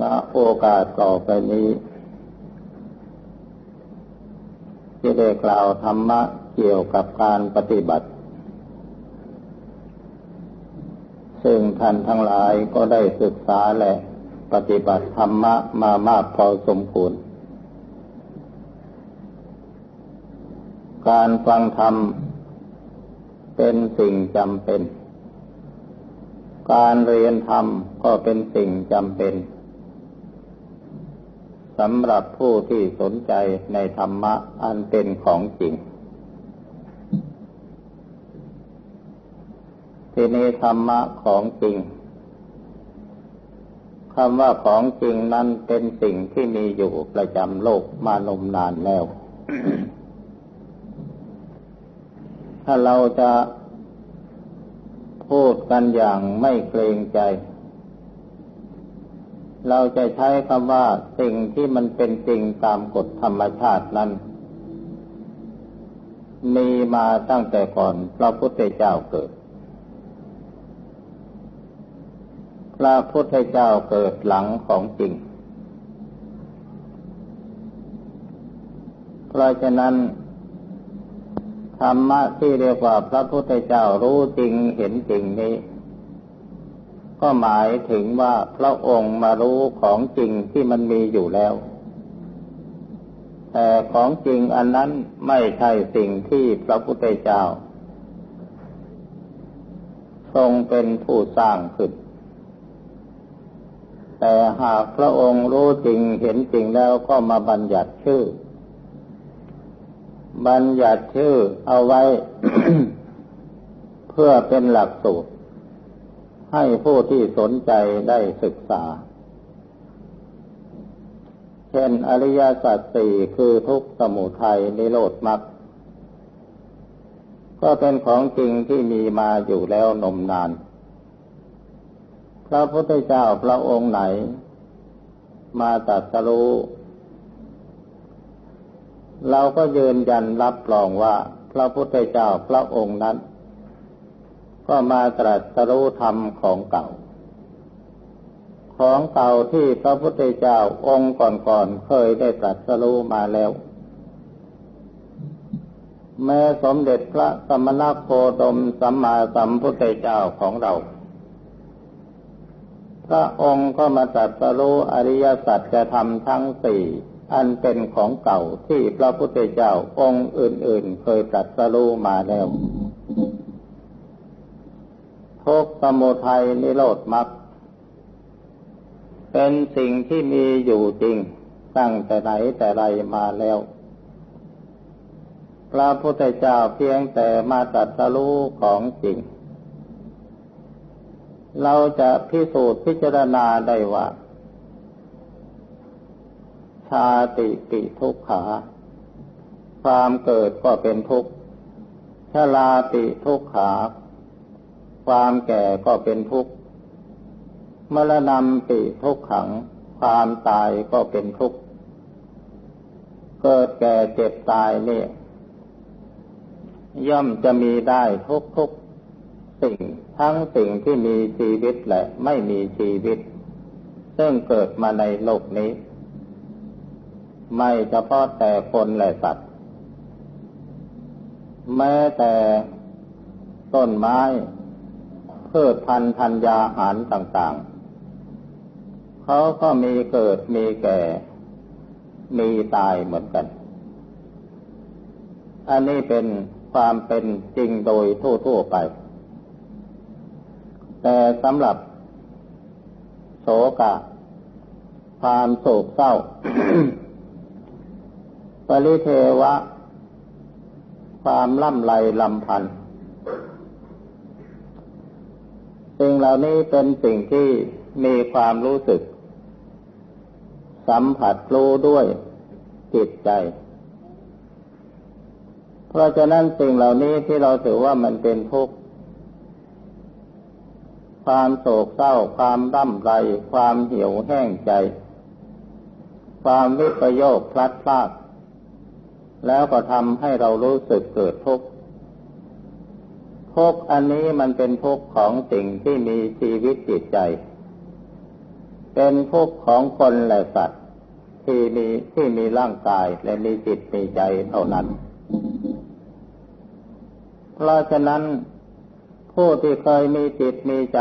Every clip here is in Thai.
ณโอกาสต่อไปนี้ ที่ได้กล่าวธรรมะเกี่ยวกับการปฏิบัติ ซึ่งท่านทั้งหลายก็ได้ศึกษาและปฏิบัติธรรมะมามากพอสมควร การฟังธรรมเป็นสิ่งจำเป็น การเรียนธรรมก็เป็นสิ่งจำเป็น สำหรับผู้ที่สนใจในธรรมะอันเป็นของจริง ที่นี้ธรรมะของจริงคำว่าของจริงนั้นเป็นสิ่งที่มีอยู่ประจำโลกมานมนานแล้ว ถ้าเราจะพูดกันอย่างไม่เกรงใจ เราจะใช้คำว่าสิ่งที่มันเป็นจริงตามกฎธรรมชาตินั้น มีมาตั้งแต่ก่อนพระพุทธเจ้าเกิด พระพุทธเจ้าเกิดหลังของจริง เพราะฉะนั้น ธรรมะที่เรียกว่าพระพุทธเจ้ารู้จริงเห็นจริงนี้ ก็หมายถึงว่าพระองค์มารู้ของจริงที่มันมีอยู่แล้ว แต่ของจริงอันนั้นไม่ใช่สิ่งที่พระพุทธเจ้า ทรงเป็นผู้สร้างขึ้น แต่หากพระองค์รู้จริงเห็นจริงแล้วก็มาบัญญัติชื่อ บัญญัติชื่อเอาไว้ เพื่อเป็นหลักสูตร ให้ผู้ที่สนใจได้ศึกษา เช่นอริยสัจสี่คือทุกสมุทัยนิโรธมรรคก็เป็นของจริงที่มีมาอยู่แล้วนมนาน พระพุทธเจ้าพระองค์ไหน มาตัดสรู้เราก็ยืนยันรับรองว่าพระพุทธเจ้าพระองค์นั้น ก็มาตรัสรู้ธรรมของเก่า ของเก่าที่พระพุทธเจ้าองค์ก่อนๆเคยได้ตรัสรู้มาแล้ว แม้สมเด็จพระสมณโคดมสัมมาสัมพุทธเจ้าของเรา พระองค์ก็มาตรัสรู้อริยสัจจะทำทั้งสี่อันเป็นของเก่าที่พระพุทธเจ้าองค์อื่นๆ เคยตรัสรู้มาแล้ว ทุกสมุทัยนิโรธมรรคเป็นสิ่งที่มีอยู่จริงตั้งแต่ไหนแต่ไรมาแล้ว พระพุทธเจ้าเพียงแต่มาตรัสรู้ของจริง เราจะพิสูจน์พิจารณาได้ว่า ชาติปิทุกขา ความเกิดก็เป็นทุกข์ชลาติทุกขา ความแก่ก็เป็นทุกข์มรณะปิทุกขัง ความตายก็เป็นทุกข์ เกิดแก่เจ็บตายนี่ย่อมจะมีได้ทุกทุกสิ่งทั้งสิ่งที่มีชีวิตและไม่มีชีวิต ซึ่งเกิดมาในโลกนี้ ไม่เฉพาะแต่คนและสัตว์ แม้แต่ต้นไม้ พืชพันธุ์ธัญญาหารต่างๆ เขาก็มีเกิดมีแก่ มีตายเหมือนกัน อันนี้เป็นความเป็นจริงโดยทั่วๆไป แต่สำหรับโศกะ ความโศกเศร้า ปริเทวะ ความล่ำไรลำพันธ์ สิ่งเหล่านี้เป็นสิ่งที่มีความรู้สึก สัมผัสรู้ด้วยจิตใจ เพราะฉะนั้นสิ่งเหล่านี้ที่เราถือว่ามันเป็นทุกข์ความโศกเศร้า ความร่ำไร ความเหี่ยวแห้งใจ ความวิปโยคพลัดพรากแล้วก็ทำให้เรารู้สึกเกิดทุกข์ ทุกอันนี้มันเป็นทุกข์ของสิ่งที่มีชีวิตจิตใจ เป็นทุกข์ของคนและสัตว์ที่มีที่มีร่างกายและมีจิตมีใจเท่านั้น เพราะฉะนั้นผู้ที่เคยมีจิตมีใจ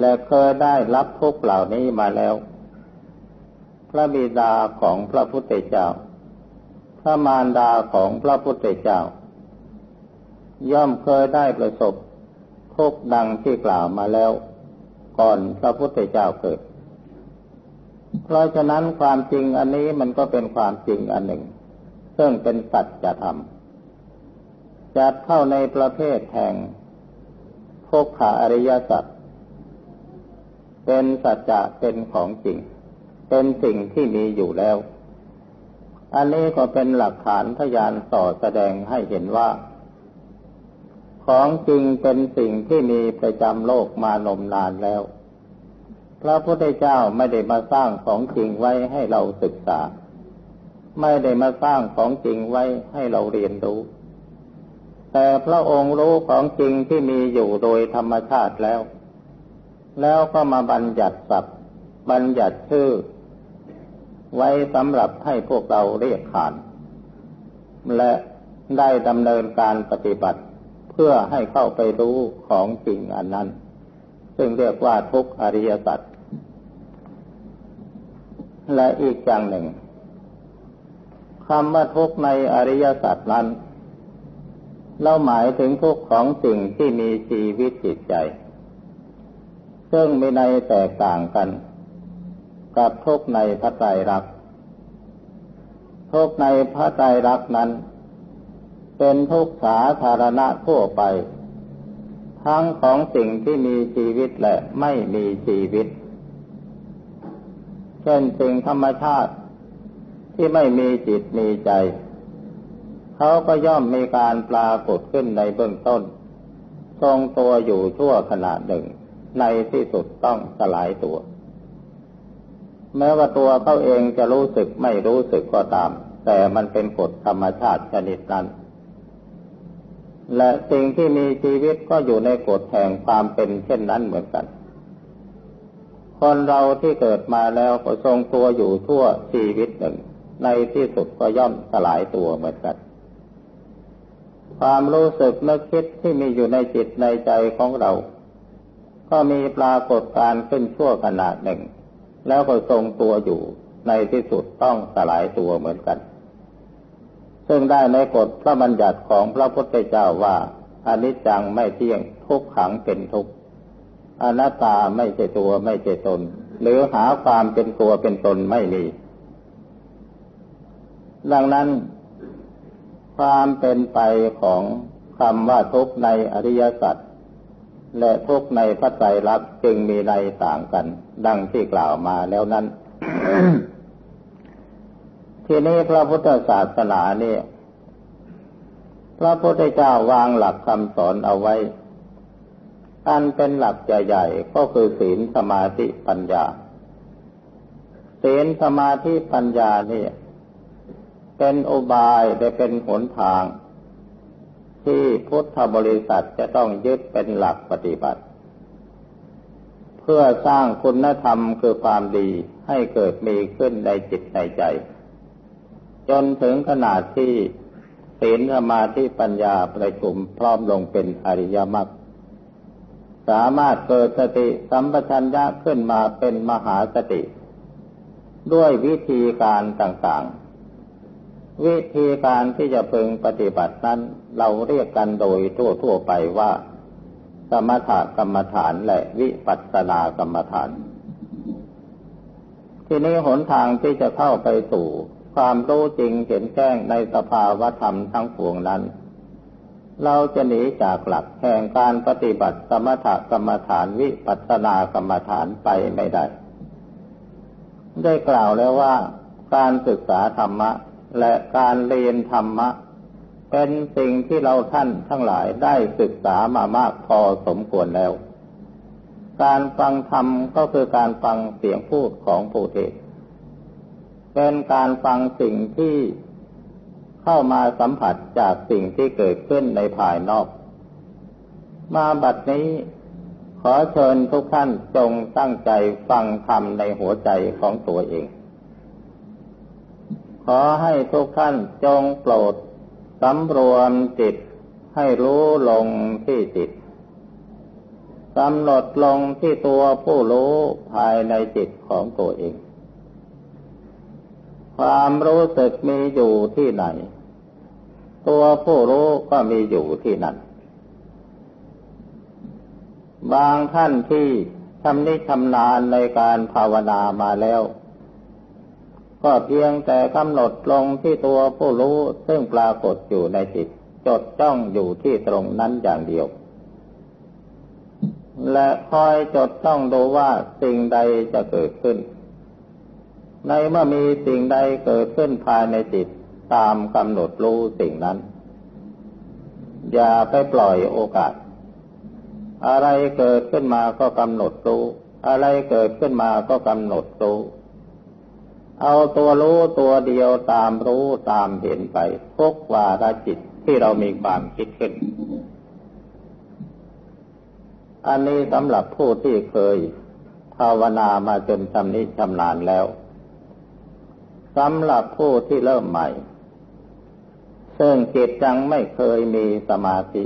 และเคยได้รับทุกข์เหล่านี้มาแล้ว พระบิดาของพระพุทธเจ้า พระมารดาของพระพุทธเจ้า ย่อมเคยได้ประสบทุกดังที่กล่าวมาแล้ว ก่อนพระพุทธเจ้าเกิด เพราะฉะนั้นความจริงอันนี้มันก็เป็นความจริงอันหนึ่ง ซึ่งเป็นสัจธรรมจัดเข้าในประเภทแห่งทุกขาอริยสัจเป็นสัจจะเป็นของจริง เป็นสิ่งที่มีอยู่แล้ว อันนี้ก็เป็นหลักฐานพยานต่อแสดงให้เห็นว่า ของจริงเป็นสิ่งที่มีประจำโลกมานมนานแล้ว พระพุทธเจ้าไม่ได้มาสร้างของจริงไว้ให้เราศึกษา ไม่ได้มาสร้างของจริงไว้ให้เราเรียนรู้ แต่พระองค์รู้ของจริงที่มีอยู่โดยธรรมชาติแล้ว แล้วก็มาบัญญัติศัพท์บัญญัติชื่อ ไว้สำหรับให้พวกเราเรียกขาน และได้ดำเนินการปฏิบัติ พื่อให้เข้าไปรู้ของจริงอันนั้น ซึ่งเรียกว่าทุกอริยสัจและอีกอย่างหนึ่งคำว่าทุกในอริยสัจนั้น เราหมายถึงทุกของสิ่งที่มีชีวิตจิตใจ ซึ่งมีในแตกต่างกัน กับทุกในพระไตรลักษณ์ทุกในพระไตรลักษณ์นั้น เป็นทุกสาธารณะทั่วไป ทั้งของสิ่งที่มีชีวิตและไม่มีชีวิต เช่นสิ่งธรรมชาติที่ไม่มีจิตมีใจ เขาก็ย่อมมีการปรากฏขึ้นในเบื้องต้น ทรงตัวอยู่ชั่วขณะหนึ่ง ในที่สุดต้องสลายตัว แม้ว่าตัวเขาเองจะรู้สึกไม่รู้สึกก็ตาม แต่มันเป็นกฎธรรมชาติชนิดนั้น และสิ่งที่มีชีวิตก็อยู่ในกฎแห่งความเป็นเช่นนั้นเหมือนกัน คนเราที่เกิดมาแล้วก็ทรงตัวอยู่ทั่วชีวิตหนึ่ง ในที่สุดก็ย่อมสลายตัวเหมือนกัน ความรู้สึกนึกคิดที่มีอยู่ในจิตในใจของเรา ก็มีปรากฏการขึ้นชั่วขณะหนึ่ง แล้วก็ทรงตัวอยู่ในที่สุดต้องสลายตัวเหมือนกัน ซึ่งได้ในกฎพระบัญญัติของพระพุทธเจ้าว่าอนิจจังไม่เที่ยงทุกขังเป็นทุกข์อนัตตาไม่ใช่ตัวไม่ใช่ตน หรือหาความเป็นตัวเป็นตนไม่มี ดังนั้น ความเป็นไปของคำว่าทุกข์ในอริยสัจและทุกข์ในพระไตรลักษณ์จึงมีในต่างกัน ดังที่กล่าวมาแล้วนั้น ทีนี้พระพุทธศาสนาเนี่ยพระพุทธเจ้าวางหลักคำสอนเอาไว้ อันเป็นหลักใหญ่ๆก็คือศีลสมาธิปัญญา ศีลสมาธิปัญญาเนี่ยเป็นอุบายได้เป็นหนทาง ที่พุทธบริษัทจะต้องยึดเป็นหลักปฏิบัติ เพื่อสร้างคุณธรรมคือความดีให้เกิดมีขึ้นในจิตในใจ จนถึงขนาดที่ศีลสมาธิปัญญาประชุมพร้อมลงเป็นอริยมรรคสามารถเกิดสติสัมปชัญญะขึ้นมาเป็นมหาสติ ด้วยวิธีการต่างๆ วิธีการที่จะพึงปฏิบัตินั้น เราเรียกกันโดยทั่วๆไปว่า สมถกรรมฐานและวิปัสสนากรรมฐาน ที่นี้หนทางที่จะเข้าไปสู่ ความรู้จริงเห็นแจ้งในสภาวธรรมทั้งปวงนั้น เราจะหนีจากหลักแห่งการปฏิบัติสมถกรรมฐานวิปัสสนากรรมฐานไปไม่ได้ ได้กล่าวแล้วว่าการศึกษาธรรมะ และการเรียนธรรมะ เป็นสิ่งที่เราท่านทั้งหลายได้ศึกษามามากพอสมควรแล้ว การฟังธรรมก็คือการฟังเสียงพูดของผู้เทศ เป็นการฟังสิ่งที่เข้ามาสัมผัสจากสิ่งที่เกิดขึ้นในภายนอก มาบัดนี้ขขอเชิญทุกท่านจงตั้งใจฟังธรรมในหัวใจของตัวเอง ขอให้ทุกท่านจงโปรดสำรวมจิตให้รู้ลงที่จิตกำหนดลงที่ตัวผู้รู้ภายในจิตของตัวเอง ความรู้สึกมีอยู่ที่ไหน ตัวผู้รู้ก็มีอยู่ที่นั่น บางท่านที่ชำนิชำนาญในการภาวนามาแล้ว ก็เพียงแต่กำหนดลงที่ตัวผู้รู้ซึ่งปรากฏอยู่ในจิต จดจ้องอยู่ที่ตรงนั้นอย่างเดียว และคอยจดจ้องดูว่าสิ่งใดจะเกิดขึ้น ในเมื่อมีสิ่งใดเกิดขึ้นภายในจิตตามกำหนดรู้สิ่งนั้น อย่าไปปล่อยโอกาส อะไรเกิดขึ้นมาก็กำหนดรู้ อะไรเกิดขึ้นมาก็กำหนดรู้ เอาตัวรู้ตัวเดียวตามรู้ตามเห็นไปทุกวาระจิตที่เรามีความคิดขึ้น อันนี้สำหรับผู้ที่เคยภาวนามาจนชำนิชำนาญแล้ว สำหรับผู้ที่เริ่มใหม่ ซึ่งจิตยังไม่เคยมีสมาธิ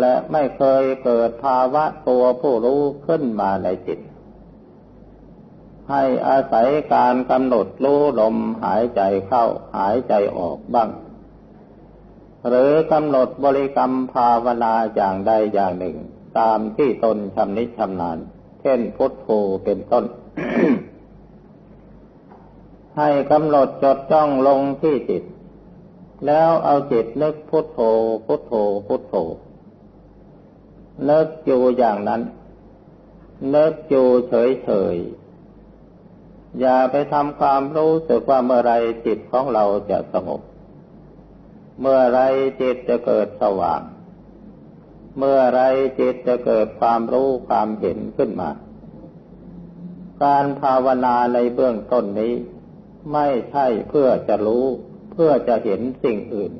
และไม่เคยเกิดภาวะตัวผู้รู้ขึ้นมาในจิต ให้อาศัยการกำหนดรู้ลมหายใจเข้าหายใจออกบ้าง หรือกำหนดบริกรรมภาวนาอย่างใดอย่างหนึ่ง ตามที่ตนชำนิชำนาญ เช่นพุทโธเป็นต้น ให้กำหนดจดจ้องลงที่จิต แล้วเอาจิตนึกพุทโธ พุทโธ พุทโธนึกอยู่อย่างนั้นนึกอยู่เฉยๆ อย่าไปทำความรู้สึกว่าเมื่อไรจิตของเราจะสงบ เมื่อไรจิตจะเกิดสว่าง เมื่อไรจิตจะเกิดความรู้ความเห็นขึ้นมา การภาวนาในเบื้องต้นนี้ ไม่ใช่เพื่อจะรู้ เพื่อจะเห็นสิ่งอื่น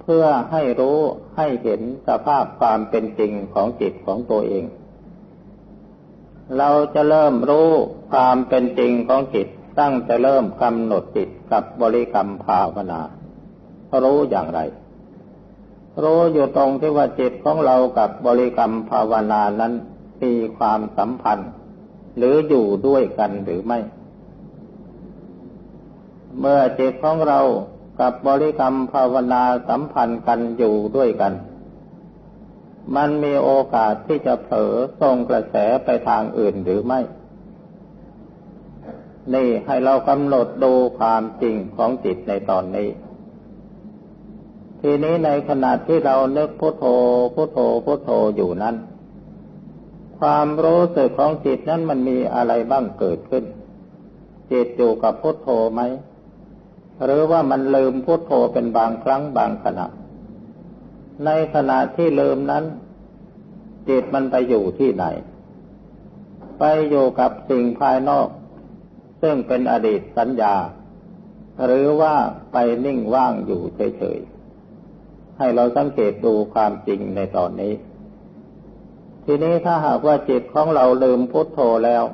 เพื่อให้รู้ให้เห็นสภาพความเป็นจริงของจิตของตัวเอง เราจะเริ่มรู้ความเป็นจริงของจิตตั้งแต่เริ่มกำหนดจิตกับบริกรรมภาวนา รู้อย่างไร รู้อยู่ตรงที่ว่าจิตของเรากับบริกรรมภาวนานั้นมีความสัมพันธ์ หรืออยู่ด้วยกันหรือไม่ เมื่อจิตของเรากับบริกรรมภาวนาสัมพันธ์กันอยู่ด้วยกัน มันมีโอกาสที่จะเผลอส่งกระแสไปทางอื่นหรือไม่ นี่ให้เรากำหนดดูความจริงของจิตในตอนนี้ ทีนี้ในขณะที่เราเนึกพุโทโธพุโทโธพุโทโธอยู่นั้น ความรู้สึกของจิตนั้นมันมีอะไรบ้างเกิดขึ้น จิตอยู่กับพุโทโธไหม หรือว่ามันลืมพุทโธเป็นบางครั้งบางขณะ ในขณะที่ลืมนั้น จิตมันไปอยู่ที่ไหน ไปอยู่กับสิ่งภายนอก ซึ่งเป็นอดีตสัญญา หรือว่าไปนิ่งว่างอยู่เฉยๆ ให้เราสังเกตดูความจริงในตอนนี้ ทีนี้ถ้าหากว่าจิตของเราลืมพุทโธแล้ว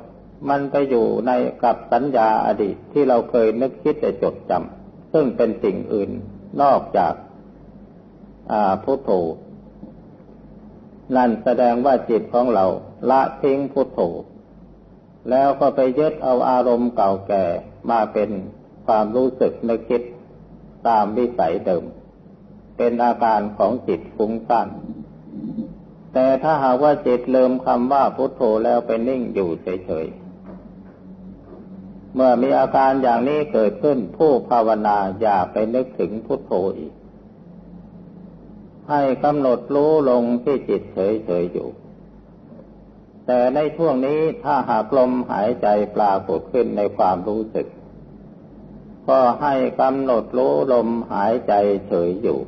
มันไปอยู่ในกับสัญญาอดีตที่เราเคยนึกคิดแต่จดจำซึ่งเป็นสิ่งอื่นนอกจากพุทโธนั่นแสดงว่าจิตของเราละทิ้งพุทโธแล้วก็ไปยึดเอาอารมณ์เก่าแก่มาเป็นความรู้สึกนึกคิดตามวิสัยเดิม เป็นอาการของจิตฟุ้งซ่านแต่ถ้าหากว่าจิตเลิมคำว่าพุทโธแล้วไปนิ่งอยู่เฉยๆ เมื่อมีอาการอย่างนี้เกิดขึ้นผู้ภาวนาอย่าไปนึกถึงพุทโธอีก ให้กำหนดรู้ลงที่จิตเฉยๆอยู่ แต่ในช่วงนี้ถ้าหากลมหายใจปรากฏขึ้นในความรู้สึก ก็ให้กำหนดรู้ลมหายใจเฉยอยู่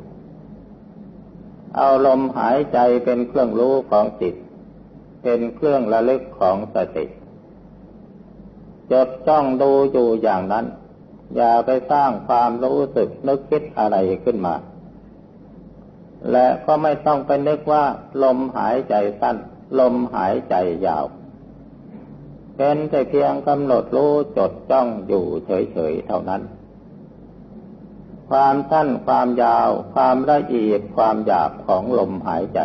เอาลมหายใจเป็นเครื่องรู้ของจิต เป็นเครื่องระลึกของสติ จดจ้องดูอยู่อย่างนั้น อย่าไปสร้างความรู้สึกนึกคิดอะไรขึ้นมา และก็ไม่ต้องไปนึกว่า ลมหายใจสั้น ลมหายใจยาว เป็นแต่เพียงกำหนดรู้จดจ้องอยู่เฉยๆเท่านั้น ความสั้นความยาว ความละเอียดความหยาบของลมหายใจ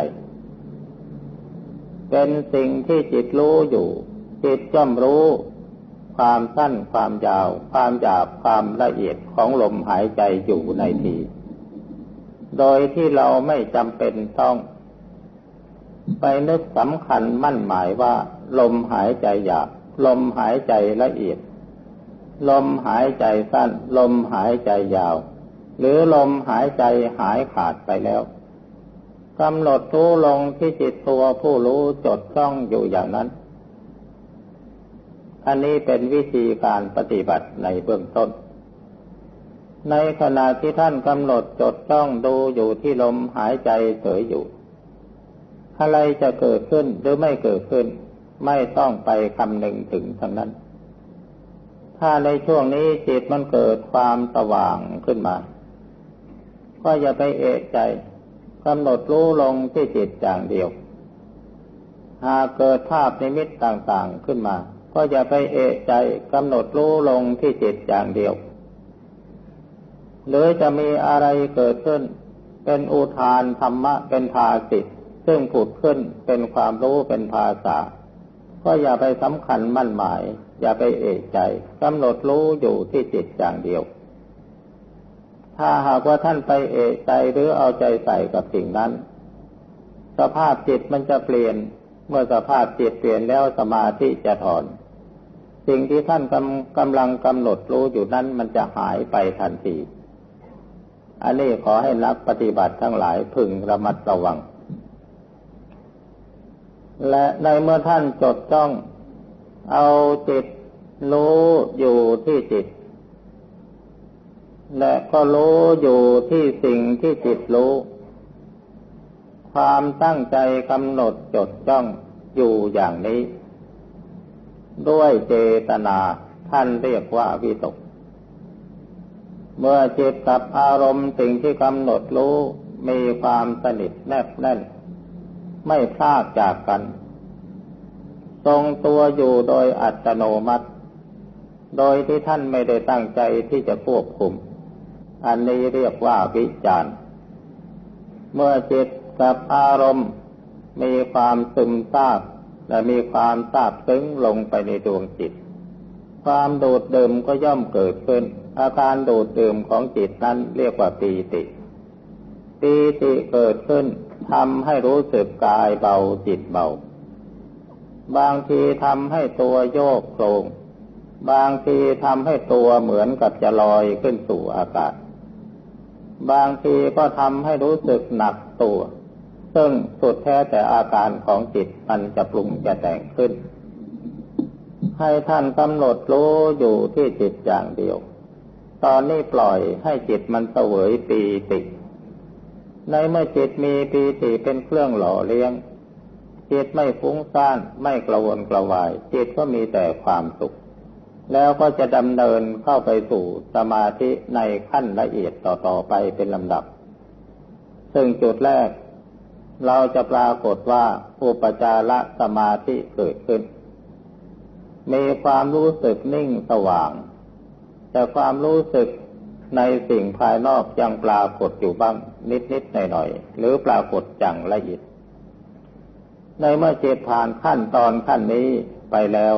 เป็นสิ่งที่จิตรู้อยู่ จิตย่อมรู้ ความสั้นความยาว ความหยาบความละเอียดของลมหายใจอยู่ในที โดยที่เราไม่จำเป็นต้อง ไปนึกสำคัญมั่นหมายว่า ลมหายใจหยาบ ลมหายใจละเอียด ลมหายใจสั้น ลมหายใจยาว หรือลมหายใจหายขาดไปแล้วกำหนดรู้ลงที่จิตตัวผู้รู้จดจ้องอยู่อย่างนั้น อันนี้เป็นวิธีการปฏิบัติในเบื้องต้น ในขณะที่ท่านกำหนดจดจ้องดูอยู่ที่ลมหายใจเฉยอยู่ อะไรจะเกิดขึ้นหรือไม่เกิดขึ้น ไม่ต้องไปคำนึงถึงทั้งนั้น ถ้าในช่วงนี้จิตมันเกิดความสว่างขึ้นมา ก็อย่าไปเอะใจกำหนดรู้ลงที่จิตอย่างเดียว หากเกิดภาพในมิตต่างๆขึ้นมา ก็อย่าไปเอะใจกำหนดรู้ลงที่จิตอย่างเดียว หรือจะมีอะไรเกิดขึ้น เป็นอุทานธรรมะเป็นภาสิทซึ่งผุดขึ้นเป็นความรู้เป็นภาษา ก็อย่าไปสำคัญมั่นหมาย อย่าไปเอกใจกำหนดรู้อยู่ที่จิตอย่างเดียว ถ้าหากว่าท่านไปเอกใจหรือเอาใจใส่กับสิ่งนั้น สภาพจิตมันจะเปลี่ยน เมื่อสภาพจิตเปลี่ยนแล้วสมาธิจะถอน สิ่งที่ท่านกำกำลังกำหนดรู้อยู่นั้นมันจะหายไปทันทีอันนี้ขอให้นักปฏิบัติทั้งหลายพึงระมัดระวัง และในเมื่อท่านจดจ้องเอาจิตรู้อยู่ที่จิต และก็รู้อยู่ที่สิ่งที่จิตรู้ ความตั้งใจกำหนดจดจ้องอยู่อย่างนี้ ด้วยเจตนา ท่านเรียกว่าวิตก เมื่อจิตกับอารมณ์สิ่งที่กำหนดรู้มีความสนิทแนบแน่น ไม่พลากจากกัน ทรงตัวอยู่โดยอัตโนมัติ โดยที่ท่านไม่ได้ตั้งใจที่จะควบคุม อันนี้เรียกว่าวิจารณ์เมื่อจิตกับอารมณ์มีความซึมซาบ และมีความซาบซึ้งลงไปในดวงจิต ความโดดเดิมก็ย่อมเกิดขึ้น อาการโดดเดิมของจิตนั้นเรียกว่าปีติ ปีติเกิดขึ้นทำให้รู้สึกกายเบาจิตเบา บางทีทำให้ตัวโยกโครง บางทีทำให้ตัวเหมือนกับจะลอยขึ้นสู่อากาศ บางทีก็ทำให้รู้สึกหนักตัว ซึ่งสุดแท้แต่อาการของจิตมันจะปรุงจะแต่งขึ้น ให้ท่านกำหนดรู้อยู่ที่จิตอย่างเดียว ตอนนี้ปล่อยให้จิตมันเสวยปีติ ในเมื่อจิตมีปีติเป็นเครื่องหล่อเลี้ยง จิตไม่ฟุ้งซ่านไม่กระวนกระวาย จิตก็มีแต่ความสุข แล้วก็จะดำเนินเข้าไปสู่สมาธิในขั้นละเอียดต่อๆไปเป็นลำดับ ซึ่งจุดแรก เราจะปรากฏว่าอุปจารสมาธิเกิดขึ้น มีความรู้สึกนิ่งสว่าง แต่ความรู้สึกในสิ่งภายนอกยังปรากฏอยู่บ้างนิดนิดหน่อยหน่อยหรือปรากฏจังละเอียดในเมื่อจิตผ่านขั้นตอนขั้นนี้ไปแล้ว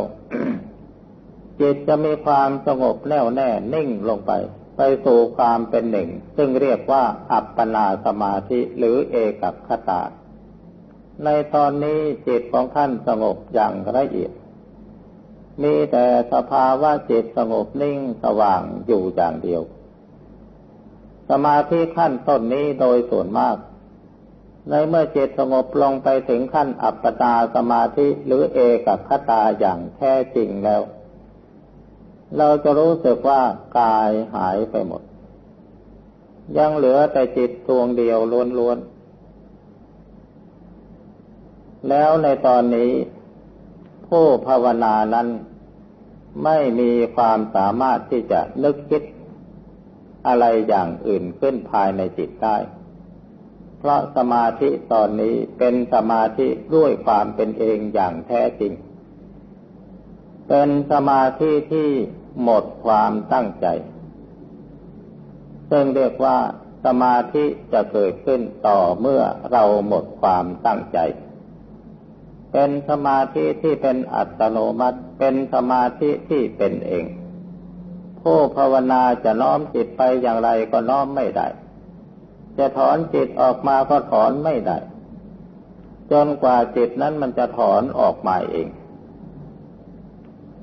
จิตจะมีความสงบแน่วแน่นิ่งลงไป ไปสู่ความเป็นหนึ่ง ซึ่งเรียกว่าอัปปนาสมาธิหรือเอกับคตา ในตอนนี้จิตของท่านสงบอย่างละเอียด มีแต่สภาวะจิตสงบนิ่งสว่างอยู่อย่างเดียว สมาธิขั้นต้นนี้โดยส่วนมาก ในเมื่อจิตสงบลงไปถึงขั้นอัปปตาสมาธิหรือเอกับคตาอย่างแท้จริงแล้ว เราจะรู้สึกว่ากายหายไปหมด ยังเหลือแต่จิตดวงเดียวล้วนๆ แล้วในตอนนี้ ผู้ภาวนานั้นไม่มีความสามารถที่จะนึกคิดอะไรอย่างอื่นขึ้นภายในจิตได้ เพราะสมาธิตอนนี้เป็นสมาธิด้วยความเป็นเองอย่างแท้จริง เป็นสมาธิที่ หมดความตั้งใจ ซึ่งเรียกว่าสมาธิจะเกิดขึ้นต่อเมื่อเราหมดความตั้งใจ เป็นสมาธิที่เป็นอัตโนมัติ เป็นสมาธิที่เป็นเอง ผู้ภาวนาจะน้อมจิตไปอย่างไรก็น้อมไม่ได้ จะถอนจิตออกมาก็ถอนไม่ได้ จนกว่าจิตนั้นมันจะถอนออกมาเอง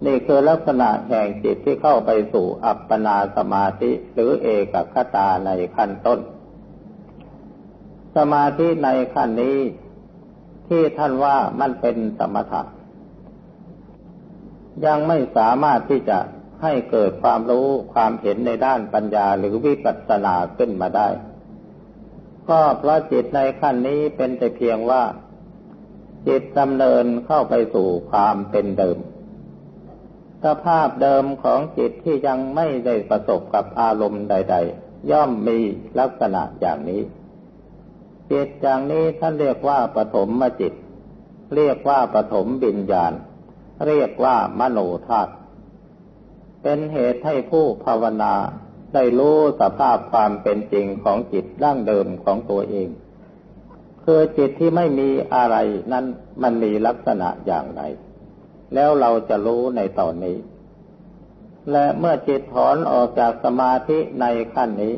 นี่คือลักษณะแห่งจิตที่เข้าไปสู่อัปปนาสมาธิหรือเอกคตาในขั้นต้น สมาธิในขั้นนี้ที่ท่านว่ามันเป็นสมถะยังไม่สามารถที่จะให้เกิดความรู้ความเห็นในด้านปัญญาหรือวิปัสสนาขึ้นมาได้ ก็เพราะจิตในขั้นนี้เป็นแต่เพียงว่า จิตดำเนินเข้าไปสู่ความเป็นเดิม สภาพเดิมของจิตที่ยังไม่ได้ประสบกับอารมณ์ใด ๆ ย่อมมีลักษณะอย่างนี้ จิตอย่างนี้ท่านเรียกว่าปฐมมจิต เรียกว่าปฐมบิญญาณ เรียกว่ามโนธาตุเป็นเหตุให้ผู้ภาวนาได้รู้สภาพความเป็นจริงของจิตร่างเดิมของตัวเอง คือจิตที่ไม่มีอะไรนั้นมันมีลักษณะอย่างไร แล้วเราจะรู้ในตอนนี้ และเมื่อจิตถอนออกจากสมาธิในขั้นนี้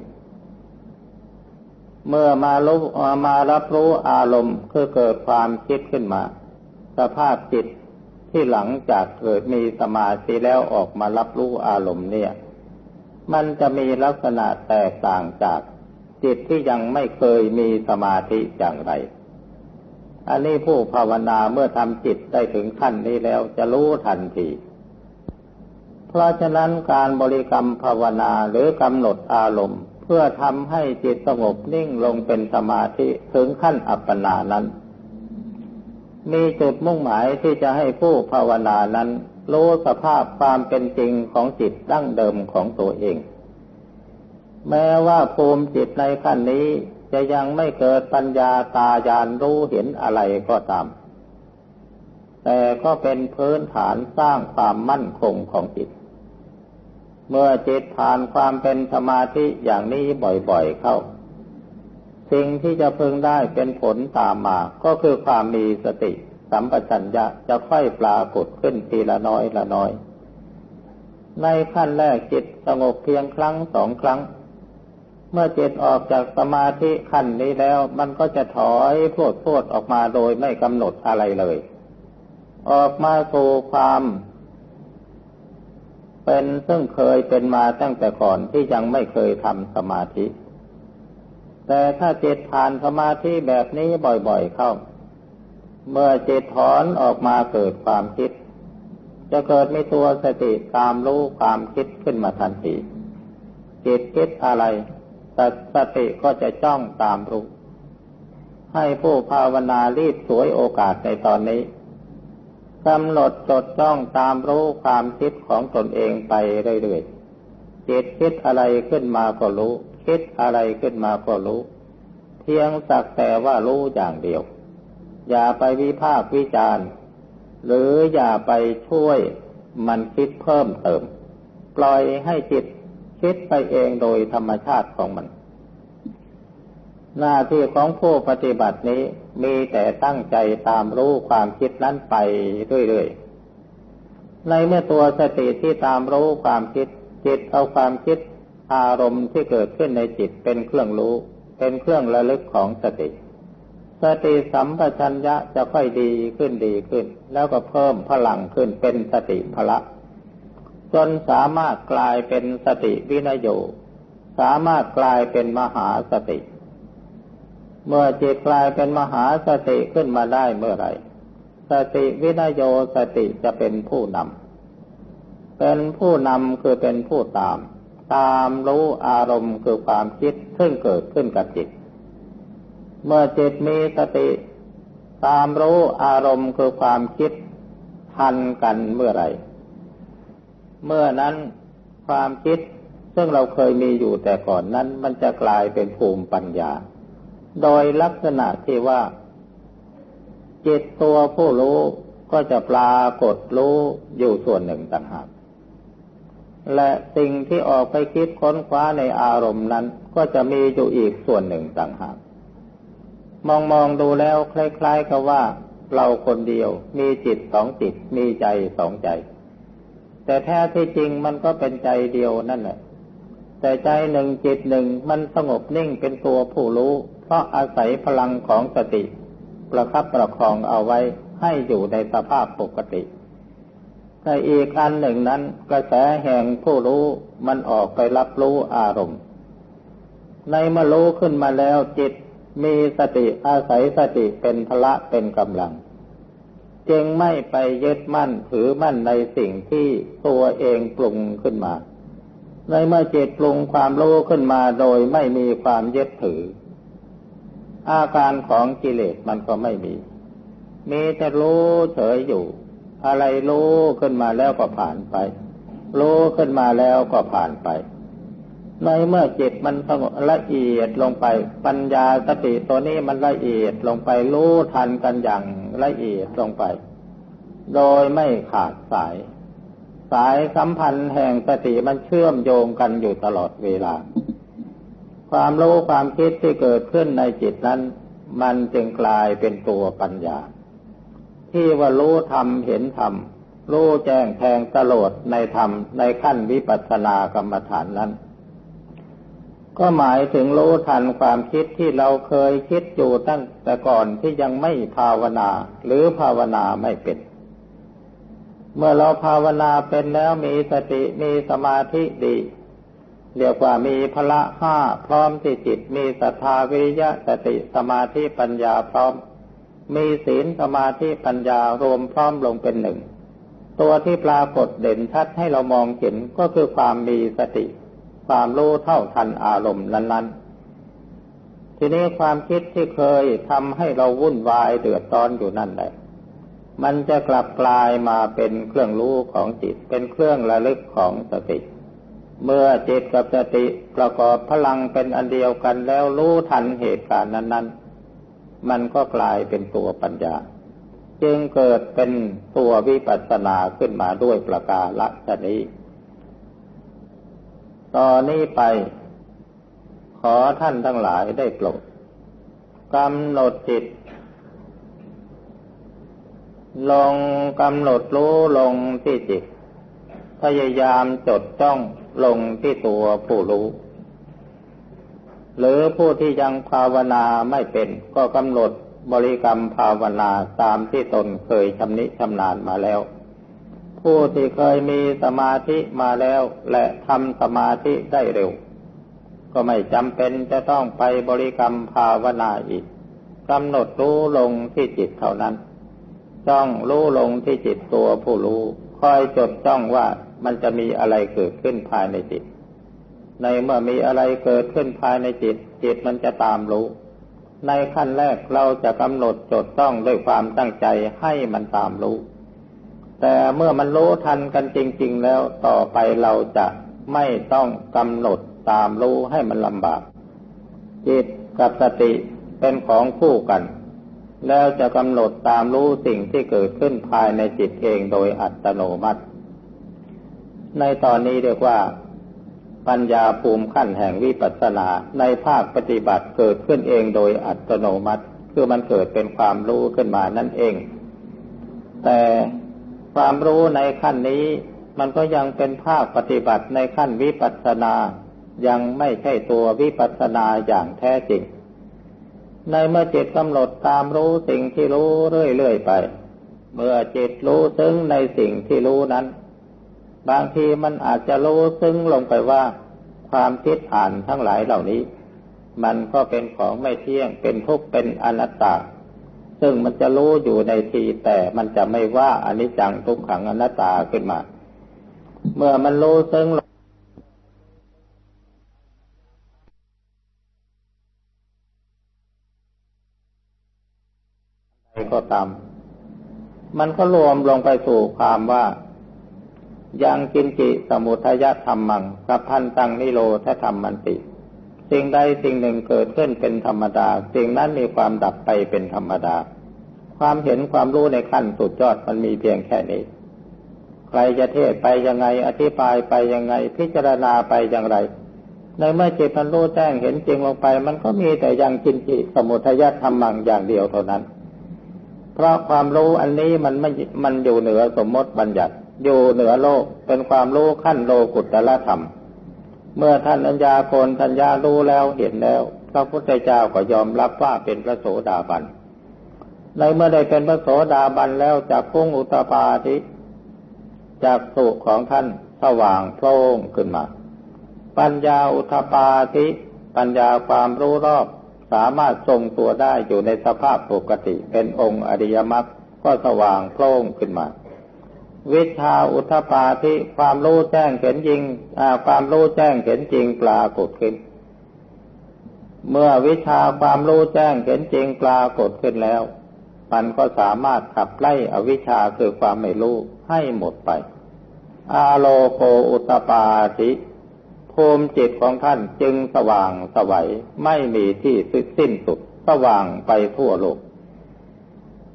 เมื่อมารู้มารับรู้อารมณ์คือเกิดความคิดขึ้นมา สภาพจิตที่หลังจากเกิดมีสมาธิแล้วออกมารับรู้อารมณ์เนี่ย มันจะมีลักษณะแตกต่างจากจิตที่ยังไม่เคยมีสมาธิอย่างไร อันนี้ผู้ภาวนาเมื่อทำจิตได้ถึงขั้นนี้แล้วจะรู้ทันที เพราะฉะนั้นการบริกรรมภาวนาหรือกำหนดอารมณ์ เพื่อทำให้จิตสงบนิ่งลงเป็นสมาธิถึงขั้นอัปปนานั้น มีจุดมุ่งหมายที่จะให้ผู้ภาวนานั้นรู้สภาพความเป็นจริงของจิตดั้งเดิมของตัวเอง แม้ว่าภูมิจิตในขั้นนี้ จะยังไม่เกิดปัญญาตาญาณรู้เห็นอะไรก็ตาม แต่ก็เป็นพื้นฐานสร้างความมั่นคงของจิต เมื่อจิตผ่านความเป็นสมาธิอย่างนี้บ่อยๆเข้า สิ่งที่จะพึงได้เป็นผลตามมา ก็คือความมีสติสัมปชัญญะจะค่อยปรากฏขึ้นทีละน้อยละน้อย ในขั้นแรกจิตสงบเพียงครั้งสองครั้ง เมื่อจิตออกจากสมาธิขั้นนี้แล้ว มันก็จะถอยพวดพวดออกมาโดยไม่กำหนดอะไรเลย ออกมาสู่ความ เป็นซึ่งเคยเป็นมาตั้งแต่ก่อนที่ยังไม่เคยทำสมาธิ แต่ถ้าจิตผ่านสมาธิแบบนี้บ่อยๆเข้า เมื่อจิตถอนออกมาเกิดความคิด จะเกิดมีตัวสติตามรู้ความคิดขึ้นมาทันทีจิตคิดอะไร สติก็จะจ้องตามรู้ ให้ผู้ภาวนารีบสวยโอกาสในตอนนี้กำหนดจดจ้องตามรู้ความคิดของตนเองไปเรื่อยๆจิตคิดอะไรขึ้นมาก็รู้ คิดอะไรขึ้นมาก็รู้ เพียงสักแต่ว่ารู้อย่างเดียว อย่าไปวิพากวิจารณ์ หรืออย่าไปช่วยมันคิดเพิ่มเติม ปล่อยให้จิต คิดไปเองโดยธรรมชาติของมัน หน้าที่ของผู้ปฏิบัตินี้มีแต่ตั้งใจตามรู้ความคิดนั้นไปเรื่อยๆ ในเมื่อตัวสติที่ตามรู้ความคิดจิตเอาความคิดอารมณ์ที่เกิดขึ้นในจิตเป็นเครื่องรู้ เป็นเครื่องระลึกของสติ สติสัมปชัญญะจะค่อยดีขึ้นดีขึ้น แล้วก็เพิ่มพลังขึ้นเป็นสติพละ จนสามารถกลายเป็นสติวินโยสามารถกลายเป็นมหาสติ เมื่อจิตกลายเป็นมหาสติขึ้นมาได้เมื่อไรสติวินโยสติจะเป็นผู้นำเป็นผู้นำคือเป็นผู้ตาม ตามรู้อารมณ์คือความคิดซึ่งเกิดขึ้นกับจิต เมื่อจิตมีสติ ตามรู้อารมณ์คือความคิดทันกันเมื่อไร เมื่อนั้นความคิดซึ่งเราเคยมีอยู่แต่ก่อนนั้น มันจะกลายเป็นภูมิปัญญา โดยลักษณะที่ว่า จิตตัวผู้รู้ก็จะปรากฏรู้อยู่ส่วนหนึ่งต่างหากและสิ่งที่ออกไปคิดค้นคว้าในอารมณ์นั้น ก็จะมีอยู่อีกส่วนหนึ่งต่างหากมองมองดูแล้วคล้ายๆกับว่า เราคนเดียวมีจิตสองจิตมีใจสองใจ แต่แท้ที่จริงมันก็เป็นใจเดียวนั่นแหละ แต่ใจหนึ่งจิตหนึ่งมันสงบนิ่งเป็นตัวผู้รู้ เพราะอาศัยพลังของสติ ประคับประคองเอาไว้ให้อยู่ในสภาพปกติแต่อีกอันหนึ่งนั้น กระแสแห่งผู้รู้มันออกไปรับรู้อารมณ์ ในเมื่อรู้ขึ้นมาแล้วจิตมีสติอาศัยสติเป็นพละเป็นกำลัง จึงไม่ไปยึดมั่นถือมั่นในสิ่งที่ตัวเองปรุงขึ้นมา ในเมื่อจิตปรุงความรู้ขึ้นมาโดยไม่มีความยึดถือ อาการของกิเลสมันก็ไม่มี มีแต่รู้เฉยอยู่ อะไรรู้ขึ้นมาแล้วก็ผ่านไป รู้ขึ้นมาแล้วก็ผ่านไป ในเมื่อจิตมันสงบละเอียดลงไป ปัญญาสติตัวนี้มันละเอียดลงไปรู้ทันกันอย่างละเอียดลงไป โดยไม่ขาดสาย สายสัมพันธ์แห่งสติมันเชื่อมโยงกันอยู่ตลอดเวลา ความรู้ความคิดที่เกิดขึ้นในจิตนั้น มันจึงกลายเป็นตัวปัญญา ที่ว่ารู้ธรรมเห็นธรรมรู้แจ้งแทงตลอดในธรรมในขั้นวิปัสสนากรรมฐานนั้น ก็หมายถึงรู้ทันความคิดที่เราเคยคิดอยู่ตั้งแต่ก่อนที่ยังไม่ภาวนา หรือภาวนาไม่เป็น เมื่อเราภาวนาเป็นแล้วมีสติมีสมาธิดีเรียกว่ามีพละห้าพร้อมที่จิต มีศรัทธาวิริยะสติสมาธิปัญญาพร้อม มีศีลสมาธิปัญญารวมพร้อมลงเป็นหนึ่ง ตัวที่ปรากฏเด่นชัดให้เรามองเห็นก็คือความมีสติ ความรู้เท่าทันอารมณ์นั้น ๆ ทีนี้ความคิดที่เคยทำให้เราวุ่นวายเดือดร้อนอยู่นั่นแหละ มันจะกลับกลายมาเป็นเครื่องรู้ของจิต เป็นเครื่องระลึกของสติ เมื่อจิตกับสติประกอบพลังเป็นอันเดียวกันแล้วรู้ทันเหตุการณ์นั้น ๆ มันก็กลายเป็นตัวปัญญา จึงเกิดเป็นตัววิปัสสนาขึ้นมาด้วยประกาศนี้ ต่อนนี้ไป ขอท่านทั้งหลายได้โปรดกำหนดจิต ลงกำหนดรู้ลงที่จิต พยายามจดจ้องลงที่ตัวผู้รู้ หรือผู้ที่ยังภาวนาไม่เป็น ก็กำหนดบริกรรมภาวนาตามที่ตนเคยชำนิชำนาญมาแล้ว ผู้ที่เคยมีสมาธิมาแล้ว และทำสมาธิได้เร็ว ก็ไม่จำเป็นจะต้องไปบริกรรมภาวนาอีกกำหนดรู้ลงที่จิตเท่านั้น จ้องรู้ลงที่จิตตัวผู้รู้ คอยจดจ้องว่ามันจะมีอะไรเกิดขึ้นภายในจิต ในเมื่อมีอะไรเกิดขึ้นภายในจิต จิตมันจะตามรู้ ในขั้นแรกเราจะกำหนดจดต้องด้วยความตั้งใจให้มันตามรู้ แต่เมื่อมันรู้ทันกันจริง ๆ แล้วต่อไปเราจะไม่ต้องกำหนดตามรู้ให้มันลำบาก จิตกับสติเป็นของคู่กัน แล้วจะกำหนดตามรู้สิ่งที่เกิดขึ้นภายในจิตเองโดยอัตโนมัติ ในตอนนี้เรียกว่า ปัญญาภูมิขั้นแห่งวิปัสสนาในภาคปฏิบัติเกิดขึ้นเองโดยอัตโนมัติ คือมันเกิดเป็นความรู้ขึ้นมานั่นเอง แต่ ความรู้ในขั้นนี้ มันก็ยังเป็นภาคปฏิบัติในขั้นวิปัสสนา ยังไม่ใช่ตัววิปัสสนาอย่างแท้จริง ในเมื่อจิตกำหนดตามรู้สิ่งที่รู้เรื่อยๆไป เมื่อจิตรู้ซึ้งในสิ่งที่รู้นั้น บางทีมันอาจจะรู้ซึ้งลงไปว่า ความคิดอ่านทั้งหลายเหล่านี้ มันก็เป็นของไม่เที่ยงเป็นทุกข์เป็นอนัตตา ซึ่งมันจะรู้อยู่ในทีแต่มันจะไม่ว่าอนิจจังทุกขังอนัตตาขึ้นมา เมื่อมันรู้ซึ่งก็ตาม มันก็รวมลงไปสู่ความว่ายังกินจิสมุทยธรรมังสัพพันตังนิโรธธรรมมันติ สิ่งใดสิ่งหนึ่งเกิดขึ้นเป็นธรรมดา สิ่งนั้นมีความดับไปเป็นธรรมดา ความเห็นความรู้ในขั้นสุดยอดมันมีเพียงแค่นี้ ใครจะเทศไปยังไง อธิบายไปยังไง พิจารณาไปอย่างไร ในเมื่อจิตมันรู้แจ้งเห็นจริงลงไป มันก็มีแต่ยังจินจิสมุทัยธรรมังอย่างเดียวเท่านั้น เพราะความรู้อันนี้มันไม่มันอยู่เหนือสมมติบัญญัติ อยู่เหนือโลกเป็นความรู้ขั้นโลกุตละธรรม เมื่อท่านอัญญาโกนทัญญารู้แล้วเห็นแล้วพระพุทธเจ้าก็ยอมรับว่าเป็นพระโสดาบัน ในเมื่อได้เป็นพระโสดาบันแล้วจากพุ่งอุตปาทิจากสุของท่านสว่างโพล่งขึ้นมา ปัญญาอุทปาทิ ปัญญาความรู้รอบสามารถทรงตัวได้อยู่ในสภาพปกติเป็นองค์อริยมรรคก็สว่างโพล่งขึ้นมา วิชาอุทปาทิความรู้แจ้งเห็นจริงความรู้แจ้งเห็นจริงปรากฏขึ้น เมื่อวิชาความรู้แจ้งเห็นจริงปรากฏขึ้นแล้ว มันก็สามารถขับไล่อวิชชาคือความไม่รู้ให้หมดไป อาโลโกอุตปาทิภูมิจิตของท่านจึงสว่างสวัยไม่มีที่สิ้นสุดสว่างไปทั่วโลก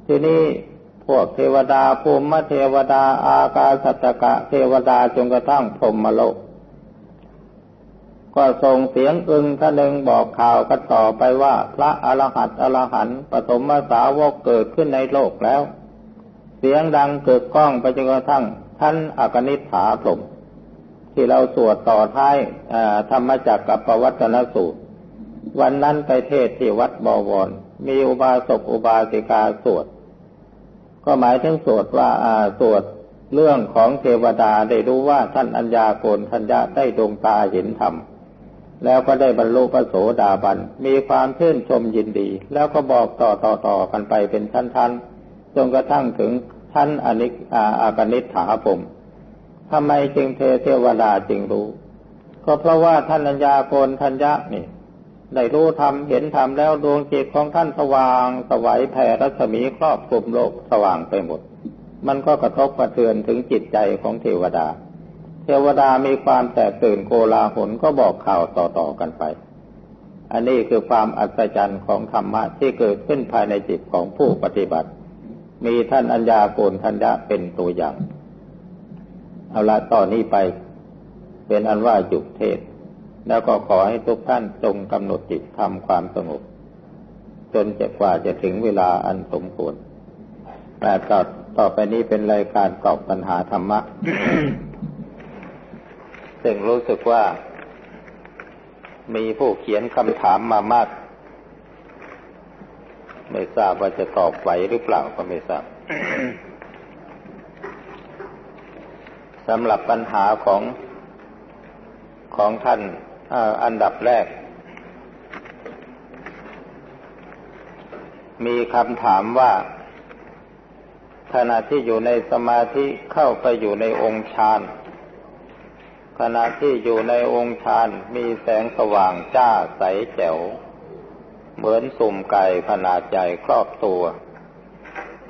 ทีนี้พวกเทวดาภูมิเทวดา อากาสัจกะเทวดาจนกระทั่งพรหมโลก ก็ส่งเสียงอึงท่านึงบอกข่าวกันต่อไปว่า พระอรหันต์อรหันต์ปฐมสาวกเกิดขึ้นในโลกแล้ว เสียงดังเกิดก้องไปจนกระทั่ง ท่านอกนิษฐาพรมที่เราสวดต่อท้ายธรรมจักกับปวัตนสูตร วันนั้นไปเทศที่วัดบวร มีอุบาสกอุบาสิกาสวด ก็หมายถึงสวดว่าอาสวดเรื่องของเทวดาได้รู้ว่าท่านอัญญาโกนทัญญาได้ดวงตาเห็นธรรม แล้วก็ได้บรรลุพระโสดาบัน มีความชื่นชมยินดี แล้วก็บอกต่อต่อต่อกันไปเป็นชั้นๆ จนกระทั่งถึงท่านอนิกอาอากนิษฐาผมทำไมจึงเทเทวดาจึงรู้ ก็เพราะว่าท่านอัญญาโกนทัญญานี่ได้รู้ธรรมเห็นธรรมแล้วดวงจิตของท่านสว่างสวัยแผ่รัศมีครอบคลุมโลกสว่างไปหมด มันก็กระทบกระเทือนถึงจิตใจของเทวดา เทวดามีความแตกตื่นโกลาหลก็บอกข่าวต่อๆกันไป อันนี้คือความอัศจรรย์ของธรรมะที่เกิดขึ้นภายในจิตของผู้ปฏิบัติ มีท่านอัญญาโกนทัญญะเป็นตัวอย่าง เอาละต่อนนี้ไป เป็นอันว่าจุเทศ แล้วก็ขอให้ทุกท่านจงกำหนดจิตทำความสงบจนจะกว่าจะถึงเวลาอันสมควรแต่ต่อต่อไปนี้เป็นรายการตอบปัญหาธรรมะ ซึ่งรู้สึกว่ามีผู้เขียนคำถามมามาก ไม่ทราบว่าจะตอบไหวหรือเปล่าก็ไม่ทราบสำหรับปัญหาของของท่านอันดับแรก มีคำถามว่าขณะที่อยู่ในสมาธิเข้าไปอยู่ในองค์ฌาน ขณะที่อยู่ในองค์ฌานมีแสงสว่างจ้าใสแจ๋ว เหมือนสุ่มไก่ขนาดใหญ่ครอบตัว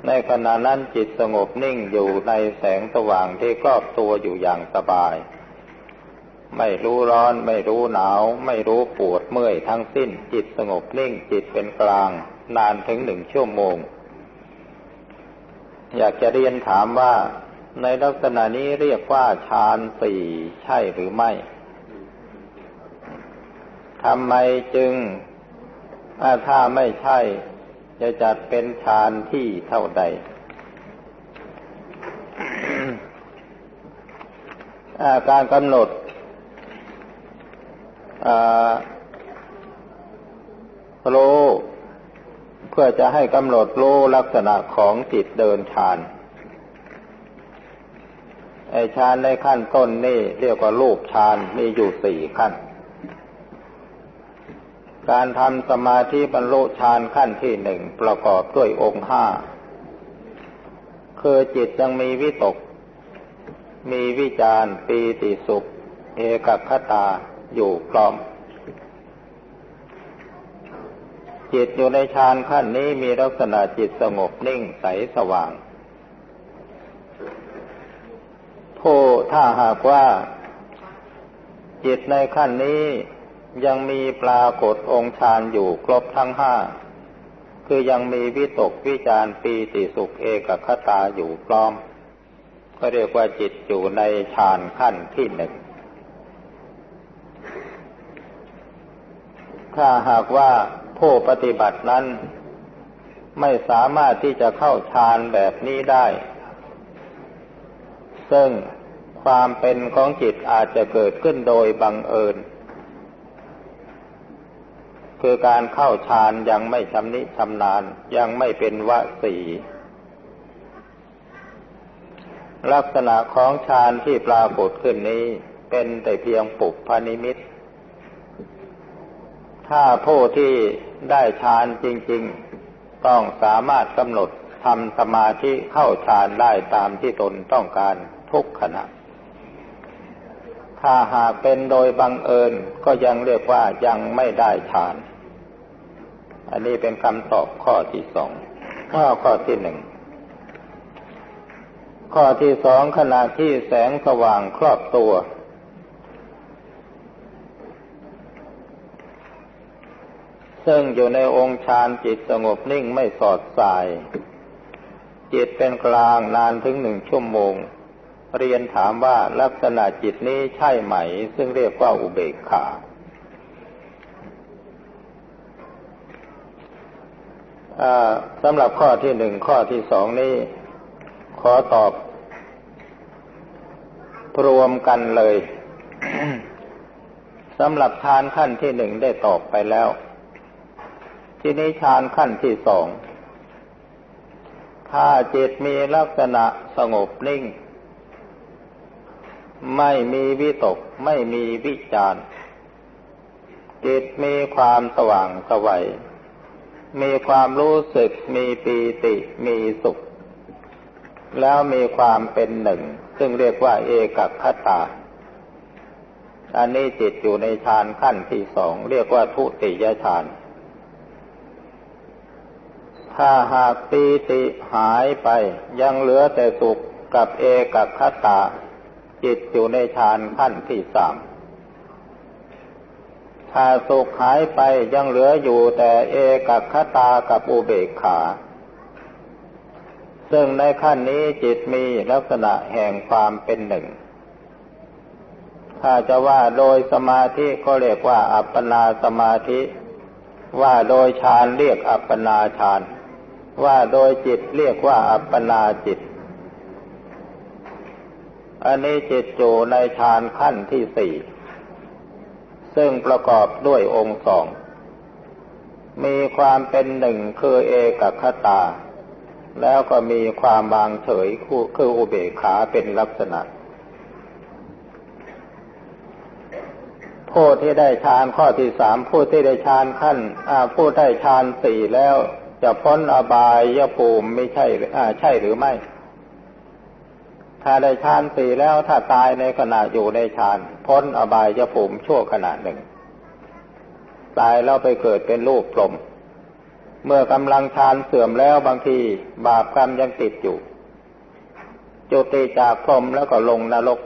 ในขณะนั้นจิตสงบนิ่งอยู่ในแสงสว่างที่ครอบตัวอยู่อย่างสบาย ไม่รู้ร้อนไม่รู้หนาว ไม่รู้ปวดเมื่อยทั้งสิ้น จิตสงบนิ่งจิตเป็นกลาง นานถึงหนึ่งชั่วโมง อยากจะเรียนถามว่า ในลักษณะนี้เรียกว่าฌานสี่ใช่หรือไม่ทำไมจึงถ้าไม่ใช่ จะจัดเป็นฌานที่เท่าใดการกำหนดรู้เพื่อจะให้กำหนดรู้ลักษณะของจิตเดินฌาน ไอฌานในขั้นต้นนี่เรียกว่ารูปฌานมีอยู่สี่ขั้น การทำสมาธิบรรลุฌานขั้นที่หนึ่งประกอบด้วยองค์ห้าคือจิตยังมีวิตก มีวิจารปีติสุข เอกคตาอยู่พร้อม จิตอยู่ในฌานขั้นนี้มีลักษณะจิตสงบนิ่งใสสว่าง ผู้ถ้าหากว่า จิตในขั้นนี้ยังมีปรากฏองค์ฌานอยู่ครบทั้งห้า คือยังมีวิตกวิจารปีติสุขเอกคตาอยู่พร้อม ก็เรียกว่าจิตอยู่ในฌานขั้นที่หนึ่ง ถ้าหากว่าผู้ปฏิบัตินั้น ไม่สามารถที่จะเข้าฌานแบบนี้ได้ ซึ่งความเป็นของจิตอาจจะเกิดขึ้นโดยบังเอิญ คือการเข้าฌานยังไม่ชำนิชำนาญยังไม่เป็นวสีลักษณะของฌานที่ปรากฏขึ้นนี้เป็นแต่เพียงปุพานิมิต ถ้าผู้ที่ได้ฌานจริง ๆ ต้องสามารถกำหนดทำสมาธิเข้าฌานได้ตามที่ตนต้องการ ทุกขณะ ถ้าหากเป็นโดยบังเอิญก็ยังเรียกว่ายังไม่ได้ฌาน อันนี้เป็นคำตอบข้อที่สองข้อข้อที่หนึ่ง ข้อที่สองขณะที่แสงสว่างครอบตัว ซึ่งอยู่ในองค์ฌานจิตสงบนิ่งไม่สอดสายจิตเป็นกลางนานถึงหนึ่งชั่วโมง เรียนถามว่าลักษณะจิตนี้ใช่ไหม ซึ่งเรียกว่าอุเบกขา สำหรับข้อที่หนึ่งข้อที่สองนี้ ขอตอบรวมกันเลยสำหรับฌานขั้นที่หนึ่งได้ตอบไปแล้ว ทีนี้ฌานขั้นที่สอง ถ้าจิตมีลักษณะสงบนิ่ง ไม่มีวิตก ไม่มีวิจารจิตมีความสว่างสวัยมีความรู้สึก มีปีติ มีสุข แล้วมีความเป็นหนึ่ง ซึ่งเรียกว่าเอกคตา อันนี้จิตอยู่ในฌานขั้นที่สองเรียกว่าทุติยฌาน ถ้าหากปีติหายไปยังเหลือแต่สุขกับเอกคตา จิตอยู่ในฌานขั้นที่สามถ้าสุขหายไปยังเหลืออยู่แต่เอกคตากับอุเบกขา ซึ่งในขั้นนี้จิตมีลักษณะแห่งความเป็นหนึ่ง ถ้าจะว่าโดยสมาธิก็เรียกว่าอัปปนาสมาธิ ว่าโดยฌานเรียกอัปปนาฌาน ว่าโดยจิตเรียกว่าอัปปนาจิต อันนี้จิตอยู่ในฌานขั้นที่สี่ ซึ่งประกอบด้วยองค์สอง มีความเป็นหนึ่งคือเอกคตา แล้วก็มีความบางเฉยคืออุเบกขาเป็นลักษณะผู้ที่ได้ฌานข้อที่สามผู้ที่ได้ฌานขั้นผู้ได้ฌานสี่แล้วจะพ้นอบายยภูมิไม่ใช่ใช่หรือไม่ ถ้าได้ฌานสี่แล้วถ้าตายในขณะอยู่ในฌานพ้นอบายจะภูมิชั่วขณะหนึ่ง ตายแล้วไปเกิดเป็นลูกพรหมเมื่อกำลังฌานเสื่อมแล้วบางที บาปกรรมยังติดอยู่จุติจากพรหมแล้วก็ลงนรก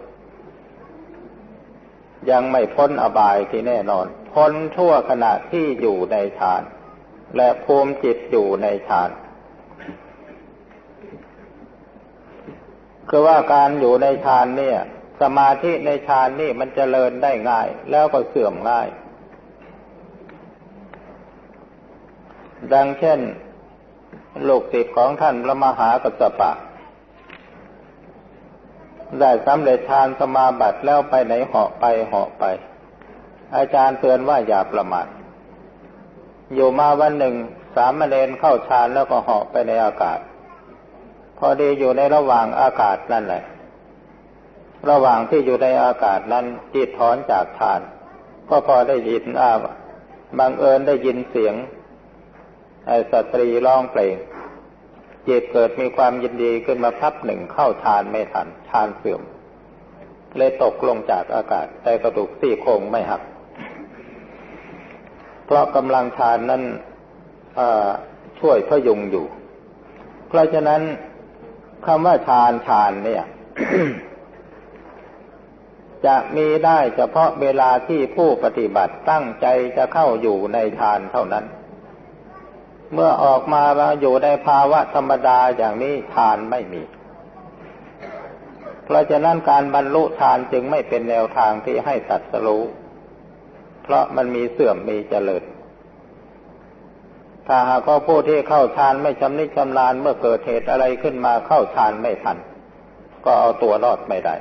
ยังไม่พ้นอบายที่แน่นอน พ้นชั่วขณะที่อยู่ในฌาน และภูมิจิตอยู่ในฌาน คือว่าการอยู่ในฌานเนี่ย สมาธิในฌานนี่มันจเจริญได้ง่าย แล้วก็เสื่อมง่าย ดังเช่นลูกศิษย์ของท่านพระมหากัสปะ ได้สำเร็จฌานสมาบัติแล้วไปไหนเหาะไปเหาะไป อาจารย์เตือนว่าอย่าประมาทอยู่มาวันหนึ่งสามเณรเข้าฌานแล้วก็เหาะไปในอากาศ พอดีอยู่ในระหว่างอากาศนั่นแหละ ระหว่างที่อยู่ในอากาศนั้นจิตถอนจากฐาน ก็พอได้ยินอาบังเอิญได้ยินเสียงสตรีร้องเพลงจิตเกิดมีความยินดีขึ้นมาพับหนึ่งเข้าฌานไม่ทันฌานเสื่อม เลยตกลงจากอากาศแต่กระดูกซี่โครงไม่หัก เพราะกำลังฌานนั้นช่วยพยุงอยู่ เพราะฉะนั้น คำว่าฌานฌานเนี่ย จะมีได้เฉพาะเวลาที่ผู้ปฏิบัติตั้งใจจะเข้าอยู่ในฌานเท่านั้น เมื่อออกมาอยู่ในภาวะธรรมดาอย่างนี้ฌานไม่มี เพราะฉะนั้นการบรรลุฌานจึงไม่เป็นแนวทางที่ให้ตัดสรู้เพราะมันมีเสื่อมมีเจริญ ถ้าหากว่าผู้ที่เข้าฌานไม่ชำนิชำนาญเมื่อเกิดเหตุอะไรขึ้นมาเข้าฌานไม่ทัน ก็เอาตัวรอดไม่ได้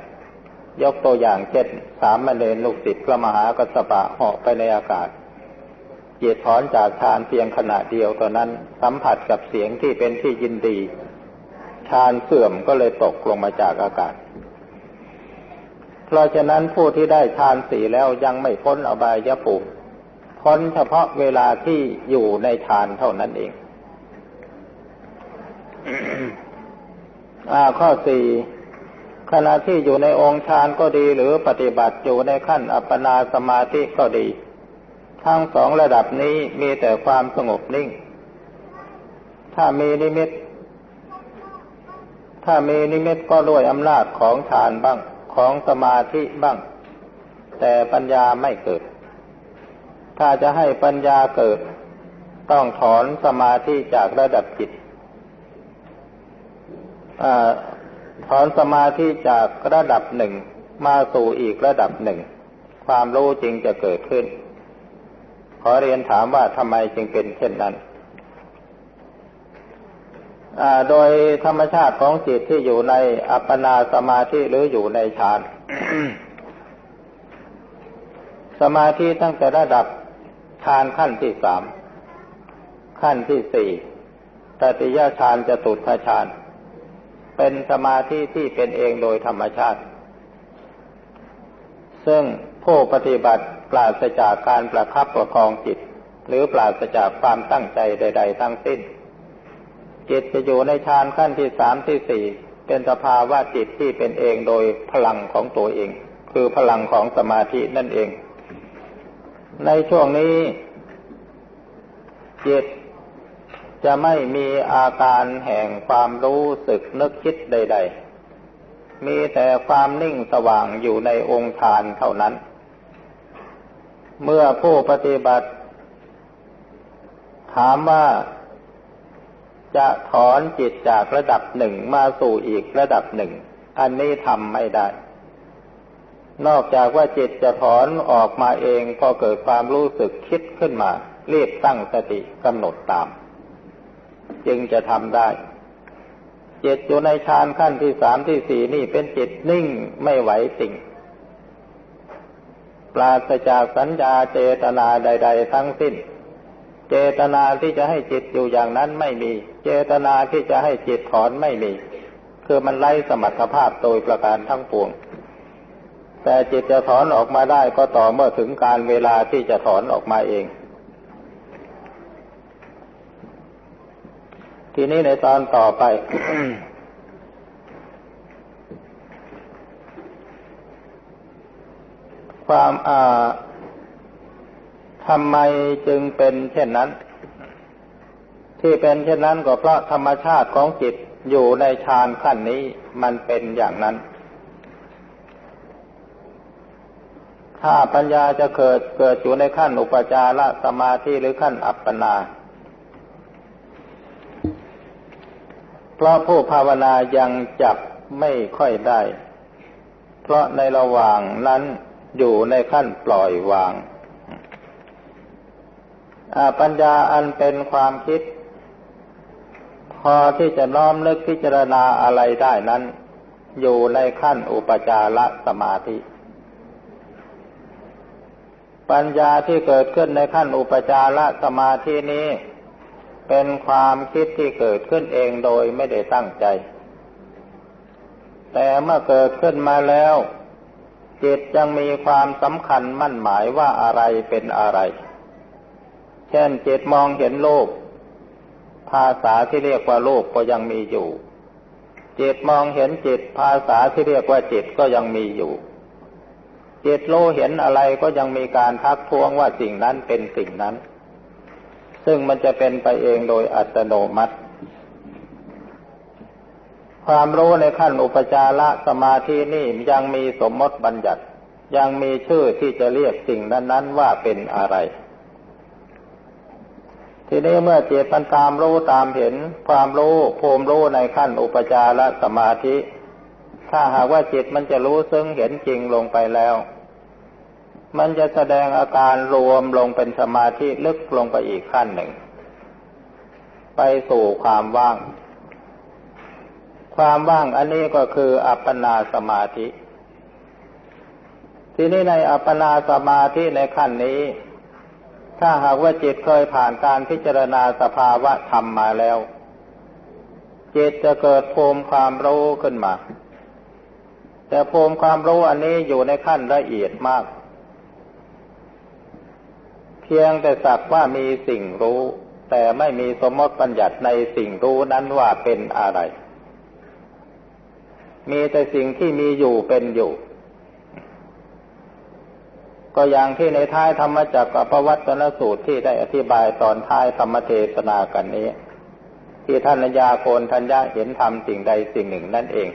ยกตัวอย่างเช่นสามเณรลูกศิษย์พระมหากัสปะเหาะไปในอากาศจิตถอนจากฌานเพียงขณะเดียวตอนนั้นสัมผัสกับเสียงที่เป็นที่ยินดีฌานเสื่อมก็เลยตกลงมาจากอากาศ เพราะฉะนั้นผู้ที่ได้ฌานสี่แล้วยังไม่พ้นอบายภูมิ พ้นเฉพาะเวลาที่อยู่ในฌานเท่านั้นเองอข้อสี่ขณะที่อยู่ในองค์ฌานก็ดีหรือปฏิบัติอยู่ในขั้นอัปปนาสมาธิก็ดี ทั้งสองระดับนี้มีแต่ความสงบนิ่ง ถ้ามีนิมิต ถ้ามีนิมิตก็ด้วยอำนาจของฌานบ้างของสมาธิบ้าง แต่ปัญญาไม่เกิด ถ้าจะให้ปัญญาเกิด ต้องถอนสมาธิจากระดับจิตถอนสมาธิจากระดับหนึ่งมาสู่อีกระดับหนึ่ง ความรู้จริงจะเกิดขึ้น ขอเรียนถามว่าทำไมจึงเป็นเช่นนั้นโดยธรรมชาติของจิตที่อยู่ในอัปปนาสมาธิหรืออยู่ในฌาน สมาธิตั้งแต่ระดับ ฌานขั้นที่สาม ขั้นที่สี่ตติยฌานจะตุทฌาน เป็นสมาธิที่เป็นเองโดยธรรมชาติ ซึ่งผู้ปฏิบัติปราศจากการประคับประคองจิต หรือปราศจากความตั้งใจใด ๆ ทั้งสิ้น จิตจะอยู่ในฌานขั้นที่สามที่สี่เป็นสภาวะจิตที่เป็นเองโดยพลังของตัวเอง คือพลังของสมาธินั่นเอง ในช่วงนี้ จิตจะไม่มีอาการแห่งความรู้สึกนึกคิดใด ๆ มีแต่ความนิ่งสว่างอยู่ในองค์ฌานเท่านั้น เมื่อผู้ปฏิบัติ ถามว่าจะถอนจิตจากระดับหนึ่งมาสู่อีกระดับหนึ่ง อันนี้ทำไม่ได้ นอกจากว่าจิตจะถอนออกมาเองพอเกิดความรู้สึกคิดขึ้นมา รีบตั้งสติกำหนดตาม จึงจะทำได้ จิตอยู่ในฌานขั้นที่สามที่สี่นี่เป็นจิตนิ่งไม่ไหวสิ่ง ปราศจากสัญญาเจตนาใด ๆ ทั้งสิ้น เจตนาที่จะให้จิตอยู่อย่างนั้นไม่มี เจตนาที่จะให้จิตถอนไม่มี คือมันไล่สมรรถภาพโดยประการทั้งปวง แต่จิตจะถอนออกมาได้ก็ต่อเมื่อถึงการเวลาที่จะถอนออกมาเอง ทีนี้ในตอนต่อไป ความอ่าทำไมจึงเป็นเช่นนั้น ที่เป็นเช่นนั้นก็เพราะธรรมชาติของจิตอยู่ในฌานขั้นนี้มันเป็นอย่างนั้น ถ้าปัญญาจะเกิดเกิดอยู่ในขั้นอุปจารสมาธิหรือขั้นอัปปนา เพราะผู้ภาวนายังจับไม่ค่อยได้ เพราะในระหว่างนั้นอยู่ในขั้นปล่อยวาง ปัญญาอันเป็นความคิด พอที่จะน้อมนึกพิจารณาอะไรได้นั้น อยู่ในขั้นอุปจารสมาธิ ปัญญาที่เกิดขึ้นในขั้นอุปจารสมาธินี้ เป็นความคิดที่เกิดขึ้นเองโดยไม่ได้ตั้งใจ แต่เมื่อเกิดขึ้นมาแล้ว จิตยังมีความสำคัญมั่นหมายว่าอะไรเป็นอะไร เช่นจิตมองเห็นโลก ภาษาที่เรียกว่าโลกก็ยังมีอยู่ จิตมองเห็นจิต ภาษาที่เรียกว่าจิตก็ยังมีอยู่ จิตโลเห็นอะไรก็ยังมีการทักท้วงว่าสิ่งนั้นเป็นสิ่งนั้น ซึ่งมันจะเป็นไปเองโดยอัตโนมัติ ความรู้ในขั้นอุปจารสมาธินี่ยังมีสมมติบัญญัติ ยังมีชื่อที่จะเรียกสิ่งนั้นๆว่าเป็นอะไรทีนี้เมื่อจิตมันตามรู้ตามเห็นความรู้ภูมิรู้ในขั้นอุปจารสมาธิ ถ้าหากว่าจิตมันจะรู้ซึ่งเห็นจริงลงไปแล้ว มันจะแสดงอาการรวมลงเป็นสมาธิลึกลงไปอีกขั้นหนึ่ง ไปสู่ความว่าง ความว่างอันนี้ก็คืออัปปนาสมาธิ ทีนี้ในอัปปนาสมาธิในขั้นนี้ ถ้าหากว่าจิตเคยผ่านการพิจารณาสภาวะธรรมมาแล้ว จิตจะเกิดภูมิความรู้ขึ้นมา แต่ภูมิความรู้อันนี้อยู่ในขั้นละเอียดมาก เพียงแต่สักว่ามีสิ่งรู้ แต่ไม่มีสมมติปัญญัติในสิ่งรู้นั้นว่าเป็นอะไร มีแต่สิ่งที่มีอยู่เป็นอยู่ ก็อย่างที่ในท้ายธรรมจักรปวัตนสูตรที่ได้อธิบายตอนท้ายธรรมเทศนากันนี้ ที่ท่านญาโกนทัญญาเห็นธรรมสิ่งใดสิ่งหนึ่งนั่นเอง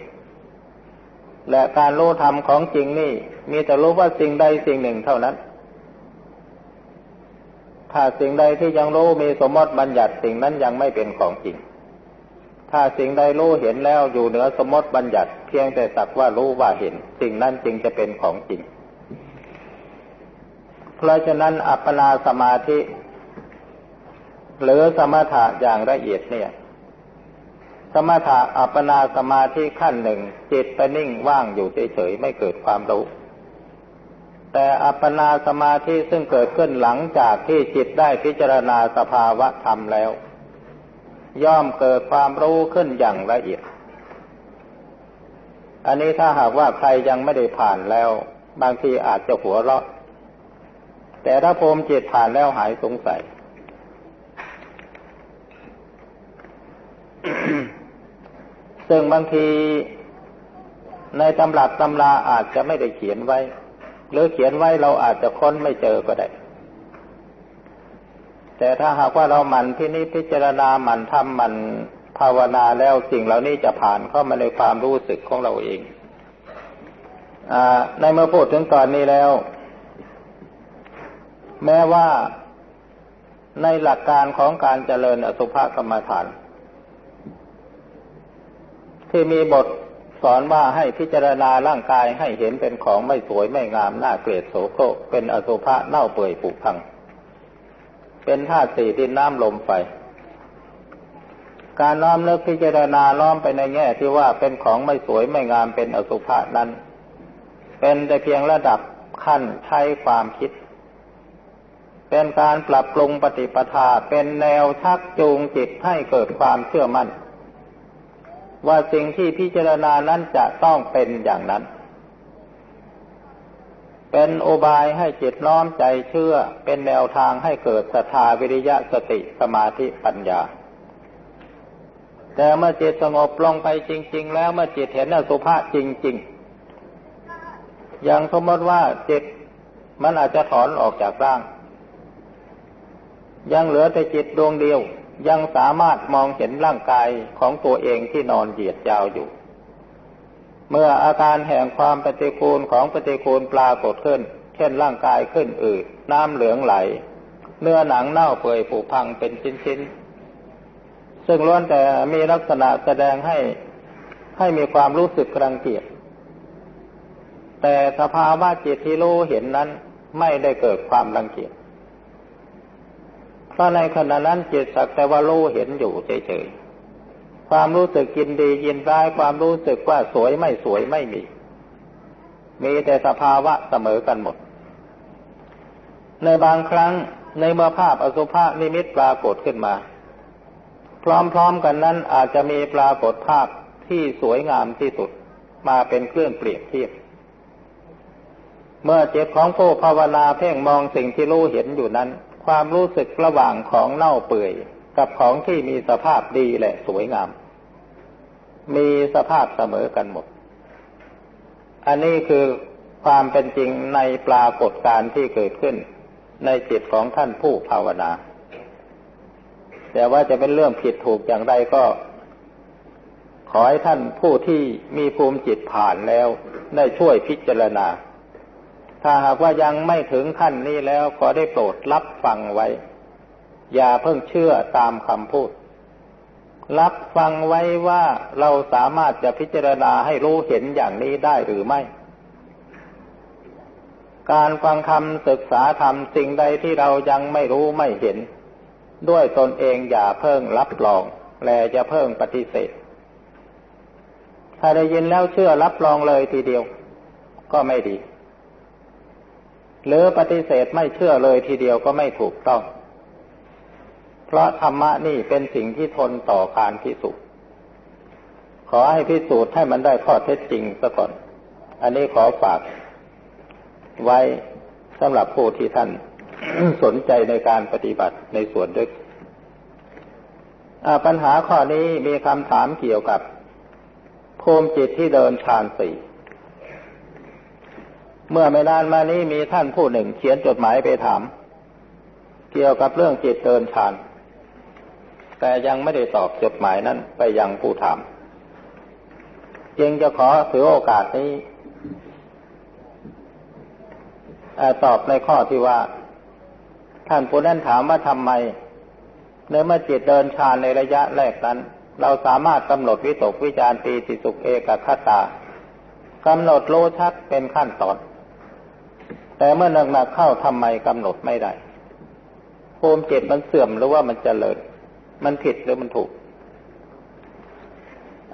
และการรู้ธรรมของจริงนี่ มีแต่รู้ว่าสิ่งใดสิ่งหนึ่งเท่านั้น ถ้าสิ่งใดที่ยังรู้มีสมมติบัญญัติสิ่งนั้นยังไม่เป็นของจริง ถ้าสิ่งใดรู้เห็นแล้วอยู่เหนือสมมติบัญญัติเพียงแต่สักว่ารู้ว่าเห็น สิ่งนั้นจึงจะเป็นของจริง เพราะฉะนั้นอัปปนาสมาธิ หรือสมถะอย่างละเอียดเนี่ย สมถะอัปปนาสมาธิขั้นหนึ่งจิตไปนิ่งว่างอยู่เฉยๆไม่เกิดความรู้ แต่อัปปนาสมาธิซึ่งเกิดขึ้นหลังจากที่จิตได้พิจารณาสภาวะธรรมแล้ว ย่อมเกิดความรู้ขึ้นอย่างละเอียด อันนี้ถ้าหากว่าใครยังไม่ได้ผ่านแล้ว บางทีอาจจะหัวเราะ แต่ถ้าภูมิจิตผ่านแล้วหายสงสัยซึ่งบางทีในตำรับตำราอาจจะไม่ได้เขียนไว้ หรือเขียนไว้เราอาจจะค้นไม่เจอก็ได้ แต่ถ้าหากว่าเราหมั่นที่นี้พิจารณาหมั่นทำหมั่นภาวนาแล้วสิ่งเหล่านี้จะผ่านเข้ามาในความรู้สึกของเราเองอในเมื่อพูดถึงตอนนี้แล้ว แม้ว่าในหลักการของการเจริญอสุภกรรมฐาน ที่มีบท สอนว่าให้พิจารณาร่างกายให้เห็นเป็นของไม่สวยไม่งามน่าเกลียดโสโครกเป็นอสุภะเน่าเปื่อยผุพัง เป็นธาตุสี่ดินน้ำลมไฟการน้อมเลิกพิจารณาล้อมไปในแง่ที่ว่าเป็นของไม่สวยไม่งามเป็นอสุภะนั้น เป็นแต่เพียงระดับขั้นใช้ความคิด เป็นการปรับปรุงปฏิปทาเป็นแนวชักจูงจิตให้เกิดความเชื่อมั่น ว่าสิ่งที่พิจารณานั้นจะต้องเป็นอย่างนั้น เป็นโอบายให้จิตน้อมใจเชื่อ เป็นแนวทางให้เกิดศรัทธาวิริยะสติสมาธิปัญญา แต่เมื่อจิตสงบลงไปจริง ๆ แล้วเมื่อจิตเห็นอสุภะจริง ๆ อย่างสมมติว่าจิตมันอาจจะถอนออกจากร่าง ยังเหลือแต่จิตดวงเดียว ยังสามารถมองเห็นร่างกายของตัวเองที่นอนเหยียดยาวอยู่ เมื่ออาการแห่งความปฏิกูลของปฏิกูลปรากฏขึ้น เช่นร่างกายขึ้นอืดน้ำเหลืองไหล เนื้อหนังเน่าเปื่อยผุพังเป็นชิ้นๆ ซึ่งล้วนแต่มีลักษณะแสดงให้ให้มีความรู้สึกรังเกียจแต่สภาวะจิตที่รู้เห็นนั้นไม่ได้เกิดความรังเกียจ พราะในขณะนั้นจิตสักแต่ว่ารู้เห็นอยู่เฉยๆ ความรู้สึกกินดียินร้ายความรู้สึกว่าสวยไม่สวยไม่มี มีแต่สภาวะเสมอกันหมด ในบางครั้งในเมื่อภาพอสุภะนิมิตปรากฏขึ้นมา พร้อมๆกันนั้นอาจจะมีปรากฏภาพที่สวยงามที่สุดมาเป็นเครื่องเปรียบเทียบ เมื่อเจิตของผู้ภาวนาเพ่งมองสิ่งที่รู้เห็นอยู่นั้น ความรู้สึกระหว่างของเน่าเปื่อย กับของที่มีสภาพดีและสวยงาม มีสภาพเสมอกันหมด อันนี้คือความเป็นจริงในปรากฏการณ์ที่เกิดขึ้น ในจิตของท่านผู้ภาวนา แต่ว่าจะเป็นเรื่องผิดถูกอย่างไรก็ ขอให้ท่านผู้ที่มีภูมิจิตผ่านแล้ว ได้ช่วยพิจารณา ถ้าหากว่ายังไม่ถึงขั้นนี้แล้วก็ได้โปรดรับฟังไว้ อย่าเพิ่งเชื่อตามคำพูด รับฟังไว้ว่าเราสามารถจะพิจารณาให้รู้เห็นอย่างนี้ได้หรือไม่ การฟังคำศึกษาธรรมสิ่งใดที่เรายังไม่รู้ไม่เห็น ด้วยตนเองอย่าเพิ่งรับรอง และจะเพิ่งปฏิเสธ ถ้าได้ยินแล้วเชื่อรับรองเลยทีเดียว ก็ไม่ดี หรือปฏิเสธไม่เชื่อเลยทีเดียวก็ไม่ถูกต้อง เพราะธรรมะนี่เป็นสิ่งที่ทนต่อการพิสูจน์ขอให้พิสูจน์ให้มันได้ข้อเท็จจริงซะก่อน อันนี้ขอฝากไว้สำหรับผู้ที่ท่านสนใจในการปฏิบัติในส่วนดึกปัญหาข้อนี้มีคำถามเกี่ยวกับภูมิจิตที่เดินฌานสี่ เมื่อไม่นานมานี้มีท่านผู้หนึ่งเขียนจดหมายไปถาม เกี่ยวกับเรื่องจิตเดินฌาน แต่ยังไม่ได้ตอบจดหมายนั้นไปยังผู้ถาม จึงจะขอถือโอกาสนี้ตอบในข้อที่ว่า ท่านผู้นั้นถามว่าทำไมในเมื่อจิตเดินฌานในระยะแรกนั้น เราสามารถกำหนดวิตกวิจารปีติสุขเอกคตากำหนดรู้ชัดเป็นขั้นตอน แต่เมื่อหนักๆเข้าทำไมกำหนดไม่ได้ภูมิจิตมันเสื่อมหรือว่ามันเจริญ มันผิดหรือมันถูก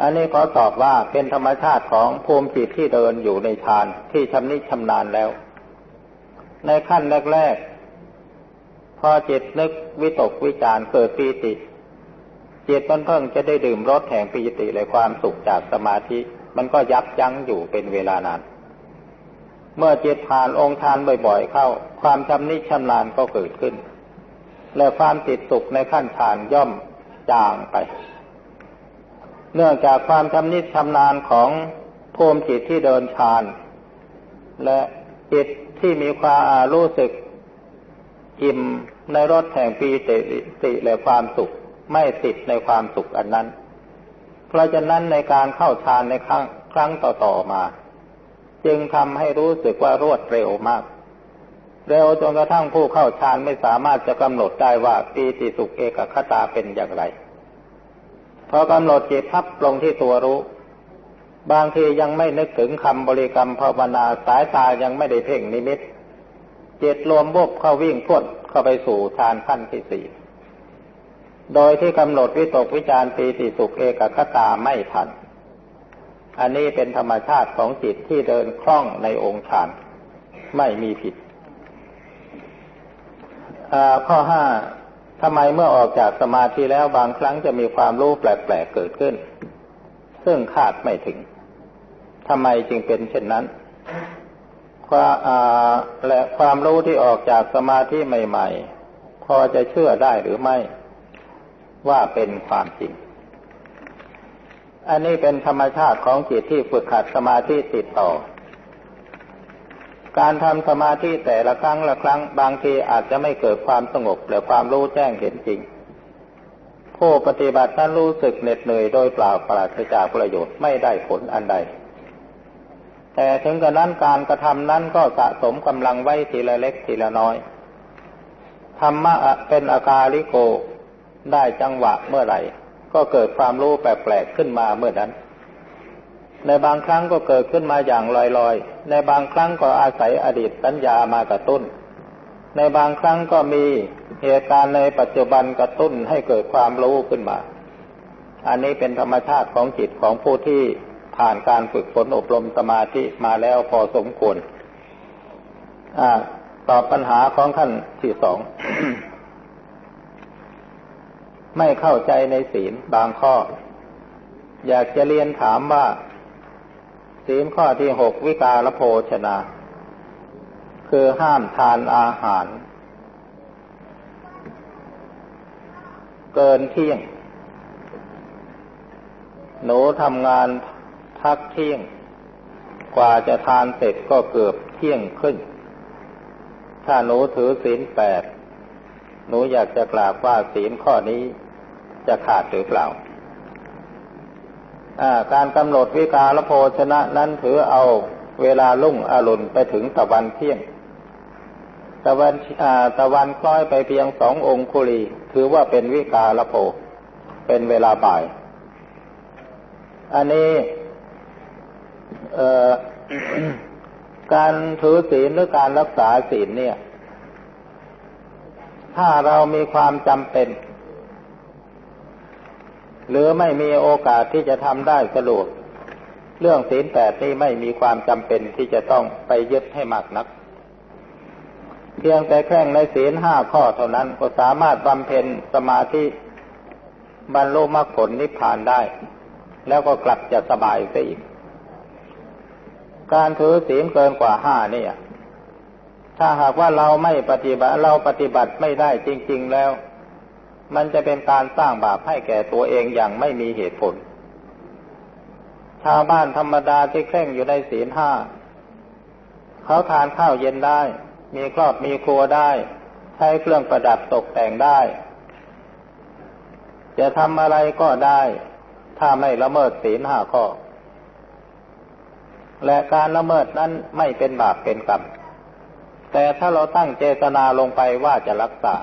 อันนี้ขอตอบว่าเป็นธรรมชาติของภูมิจิตที่เดินอยู่ในฌานที่ชำนิชำนาญแล้ว ในขั้นแรกๆ พอจิตนึกวิตกวิจารเกิดปีติ จิตมันเพิ่งจะได้ดื่มรสแห่งปีติและความสุขจากสมาธิ มันก็ยับยั้งอยู่เป็นเวลานาน เมื่อจิตผ่านองค์ฌานบ่อยๆ เข้า ความชำนิชำนาญก็เกิดขึ้น และความติดสุขในขั้นฌานย่อมจางไป เนื่องจากความชำนิชำนาญของภูมิจิตที่เดินฌาน และจิตที่มีความรู้สึกอิ่มในรสแห่งปีติติและความสุขไม่ติดในความสุขอันนั้น เพราะฉะนั้นในการเข้าฌานในครั้งครั้งต่อๆมา จึงทำให้รู้สึกว่ารวดเร็วมาก เร็วจนกระทั่งผู้เข้าฌานไม่สามารถจะกำหนดได้ว่าปีติสุขเอกคตาเป็นอย่างไร พอกำหนดจิตพับลงที่ตัวรู้ บางทียังไม่นึกถึงคำบริกรรมภาวนาสายตายังไม่ได้เพ่งนิมิตจิตรวมบุบเข้าวิ่งพวดเข้าไปสู่ฌานขั้นที่สี่โดยที่กำหนดวิตกวิจารปีติสุขเอกคตาไม่ทัน อันนี้เป็นธรรมชาติของจิตที่เดินคล่องในองค์ฌานไม่มีผิดข้อห้าทำไมเมื่อออกจากสมาธิแล้วบางครั้งจะมีความรู้แปลกๆเกิดขึ้น ซึ่งคาดไม่ถึงทำไมจึงเป็นเช่นนั้นความและความรู้ที่ออกจากสมาธิใหม่ ๆ พอจะเชื่อได้หรือไม่ ว่าเป็นความจริง อันนี้เป็นธรรมชาติของจิตที่ฝึกขัดสมาธิติดต่อ การทำสมาธิแต่ละครั้งละครั้งบางทีอาจจะไม่เกิดความสงบหรือความรู้แจ้งเห็นจริง ผู้ปฏิบัตินั้นรู้สึกเหน็ดเหนื่อยโดยเปล่าปราศจากประโยชน์ไม่ได้ผลอันใด แต่ถึงกระนั้นการกระทำนั้นก็สะสมกำลังไว้ทีละเล็กทีละน้อยธรรมะเป็นอาการิโกได้จังหวะเมื่อไหร่ ก็เกิดความรู้แปลกๆขึ้นมาเมื่อนั้น ในบางครั้งก็เกิดขึ้นมาอย่างลอยๆ ในบางครั้งก็อาศัยอดีตสัญญามากระตุ้น ในบางครั้งก็มีเหตุการณ์ในปัจจุบันกระตุ้นให้เกิดความรู้ขึ้นมา อันนี้เป็นธรรมชาติของจิตของผู้ที่ผ่านการฝึกฝนอบรมสมาธิมาแล้วพอสมควรอตอบปัญหาของท่านที่สอง ไม่เข้าใจในศีลบางข้อ อยากจะเรียนถามว่า ศีลข้อที่หกวิกาลโภชนา คือห้ามทานอาหาร เกินเที่ยง หนูทำงานพักเที่ยง กว่าจะทานเสร็จก็เกือบเที่ยงขึ้นถ้าหนูถือศีลแปดหนูอยากจะกราบว่าศีลข้อนี้ จะขาดหรือเปล่า การกำหนดวิกาลโภชนะนั้นถือเอาเวลาลุ่งอรุณไปถึงตะวันเที่ยง ตะวันตะวันคล้อยไปเพียงสององคุลี ถือว่าเป็นวิกาลโภ เป็นเวลาบ่าย อันนี้การถือศีลหรือการรักษาศีลเนี่ย ถ้าเรามีความจำเป็น หรือไม่มีโอกาสที่จะทำได้สะดวก เรื่องศีลแปดนี้ไม่มีความจำเป็นที่จะต้องไปยึดให้มากนัก เพียงแต่แค่งในศีลห้าข้อเท่านั้นก็สามารถบำเพ็ญสมาธิบรรลุมรรคผลนิพพานได้ แล้วก็กลับจะสบายไปอีก การถือศีลเกินกว่าห้านี่ถ้าหากว่าเราไม่ปฏิบัติเราปฏิบัติไม่ได้จริง ๆ แล้ว มันจะเป็นการสร้างบาปให้แก่ตัวเองอย่างไม่มีเหตุผล ชาวบ้านธรรมดาที่เคร่งอยู่ในศีลห้าเขาทานข้าวเย็นได้ มีครอบมีครัวได้ ใช้เครื่องประดับตกแต่งได้ จะทำอะไรก็ได้ ถ้าไม่ละเมิดศีลห้าข้อ และการละเมิดนั้นไม่เป็นบาปเป็นกรรมแต่ถ้าเราตั้งเจตนาลงไปว่าจะรักษา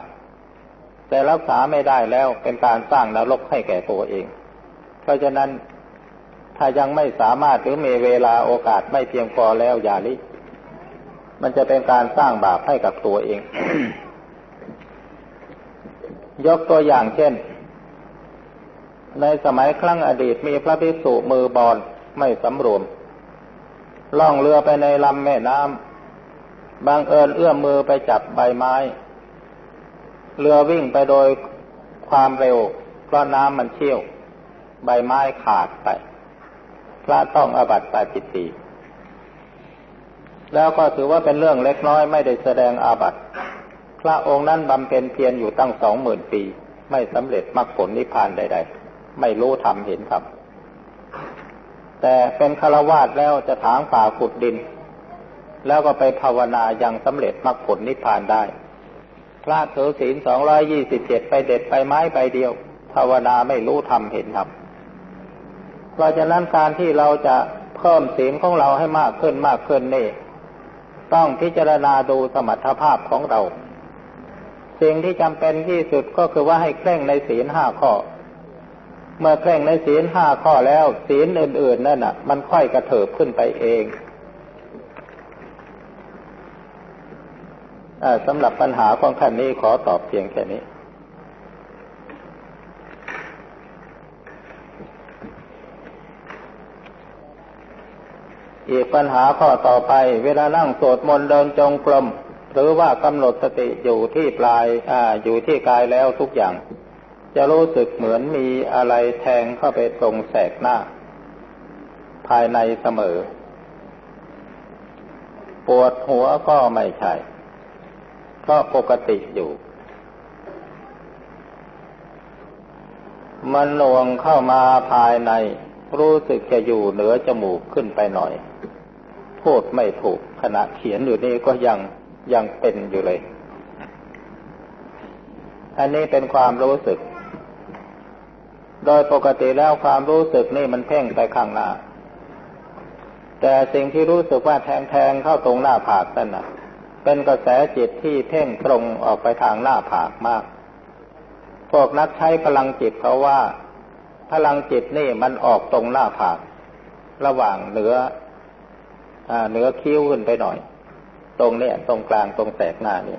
แต่รักษาไม่ได้แล้วเป็นการสร้างนรกให้แก่ตัวเอง เพราะฉะนั้นถ้ายังไม่สามารถหรือมีเวลาโอกาสไม่เพียงพอแล้วอย่าลิมันจะเป็นการสร้างบาปให้กับตัวเอง ยกตัวอย่างเช่น ในสมัยครั้งอดีตมีพระภิกษุมือบอลไม่สำรวม ล่องเรือไปในลำแม่น้ำบางเอิญเอื้อมมือไปจับใบไม้ เรือวิ่งไปโดยความเร็วเพราะน้ำมันเชี่ยว ใบไม้ขาดไป พระต้องอบัติปาจิตตีแล้วก็ถือว่าเป็นเรื่องเล็กน้อยไม่ได้แสดงอาบัติ พระองค์นั้นบำเพ็ญเพียรอยู่ตั้งสองหมื่นปี ไม่สำเร็จมรรคผลนิพพานใด ๆ ไม่รู้ทำเห็นทำแต่เป็นฆราวาสแล้วจะถางป่าขุดดิน แล้วก็ไปภาวนายังสำเร็จมรรคผลนิพพานได้ พระถือศีลสองร้อยยี่สิบเจ็ดไปเด็ดไปไม้ไปเดียวภาวนาไม่รู้ทำเห็นทำเพราะฉะนั้นการที่เราจะเพิ่มศีลของเราให้มากขึ้นมากขึ้นนี่ ต้องพิจารณาดูสมรรถภาพของเรา สิ่งที่จำเป็นที่สุดก็คือว่าให้เคร่งในศีลห้าข้อ เมื่อเคร่งในศีลห้าข้อแล้ว ศีลอื่น ๆ นั่นน่ะ มันค่อยกระเถิบขึ้นไปเอง สำหรับปัญหาของท่านนี้ขอตอบเพียงแค่นี้อีกปัญหาข้อต่อไป เวลานั่งสวดมนต์เดินจงกรมหรือว่ากำหนดสติอยู่ที่ปลายอ่าอยู่ที่กายแล้วทุกอย่าง จะรู้สึกเหมือนมีอะไรแทงเข้าไปตรงแสกหน้า ภายในเสมอ ปวดหัวก็ไม่ใช่ ก็ปกติอยู่ มันลวงเข้ามาภายใน รู้สึกจะอยู่เหนือจมูกขึ้นไปหน่อย พูดไม่ถูกขณะเขียนอยู่นี่ก็ยังยังเป็นอยู่เลย อันนี้เป็นความรู้สึก โดยปกติแล้วความรู้สึกนี่มันเพ่งไปข้างหน้า แต่สิ่งที่รู้สึกว่าแทงแทงเข้าตรงหน้าผากนั่นน่ะ เป็นกระแสจิตที่เพ่งตรงออกไปทางหน้าผากมาก พวกนักใช้พลังจิตเขาว่า พลังจิตนี่มันออกตรงหน้าผาก ระหว่างเหนือเหนือคิ้วขึ้นไปหน่อย ตรงเนี้ยตรงกลางตรงแสกหน้านี่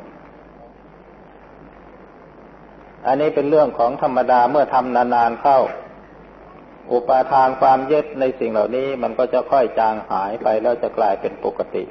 อันนี้เป็นเรื่องของธรรมดาเมื่อทำนานๆเข้า อุปาทานความยึดในสิ่งเหล่านี้มันก็จะค่อยจางหายไปแล้วจะกลายเป็นปกติ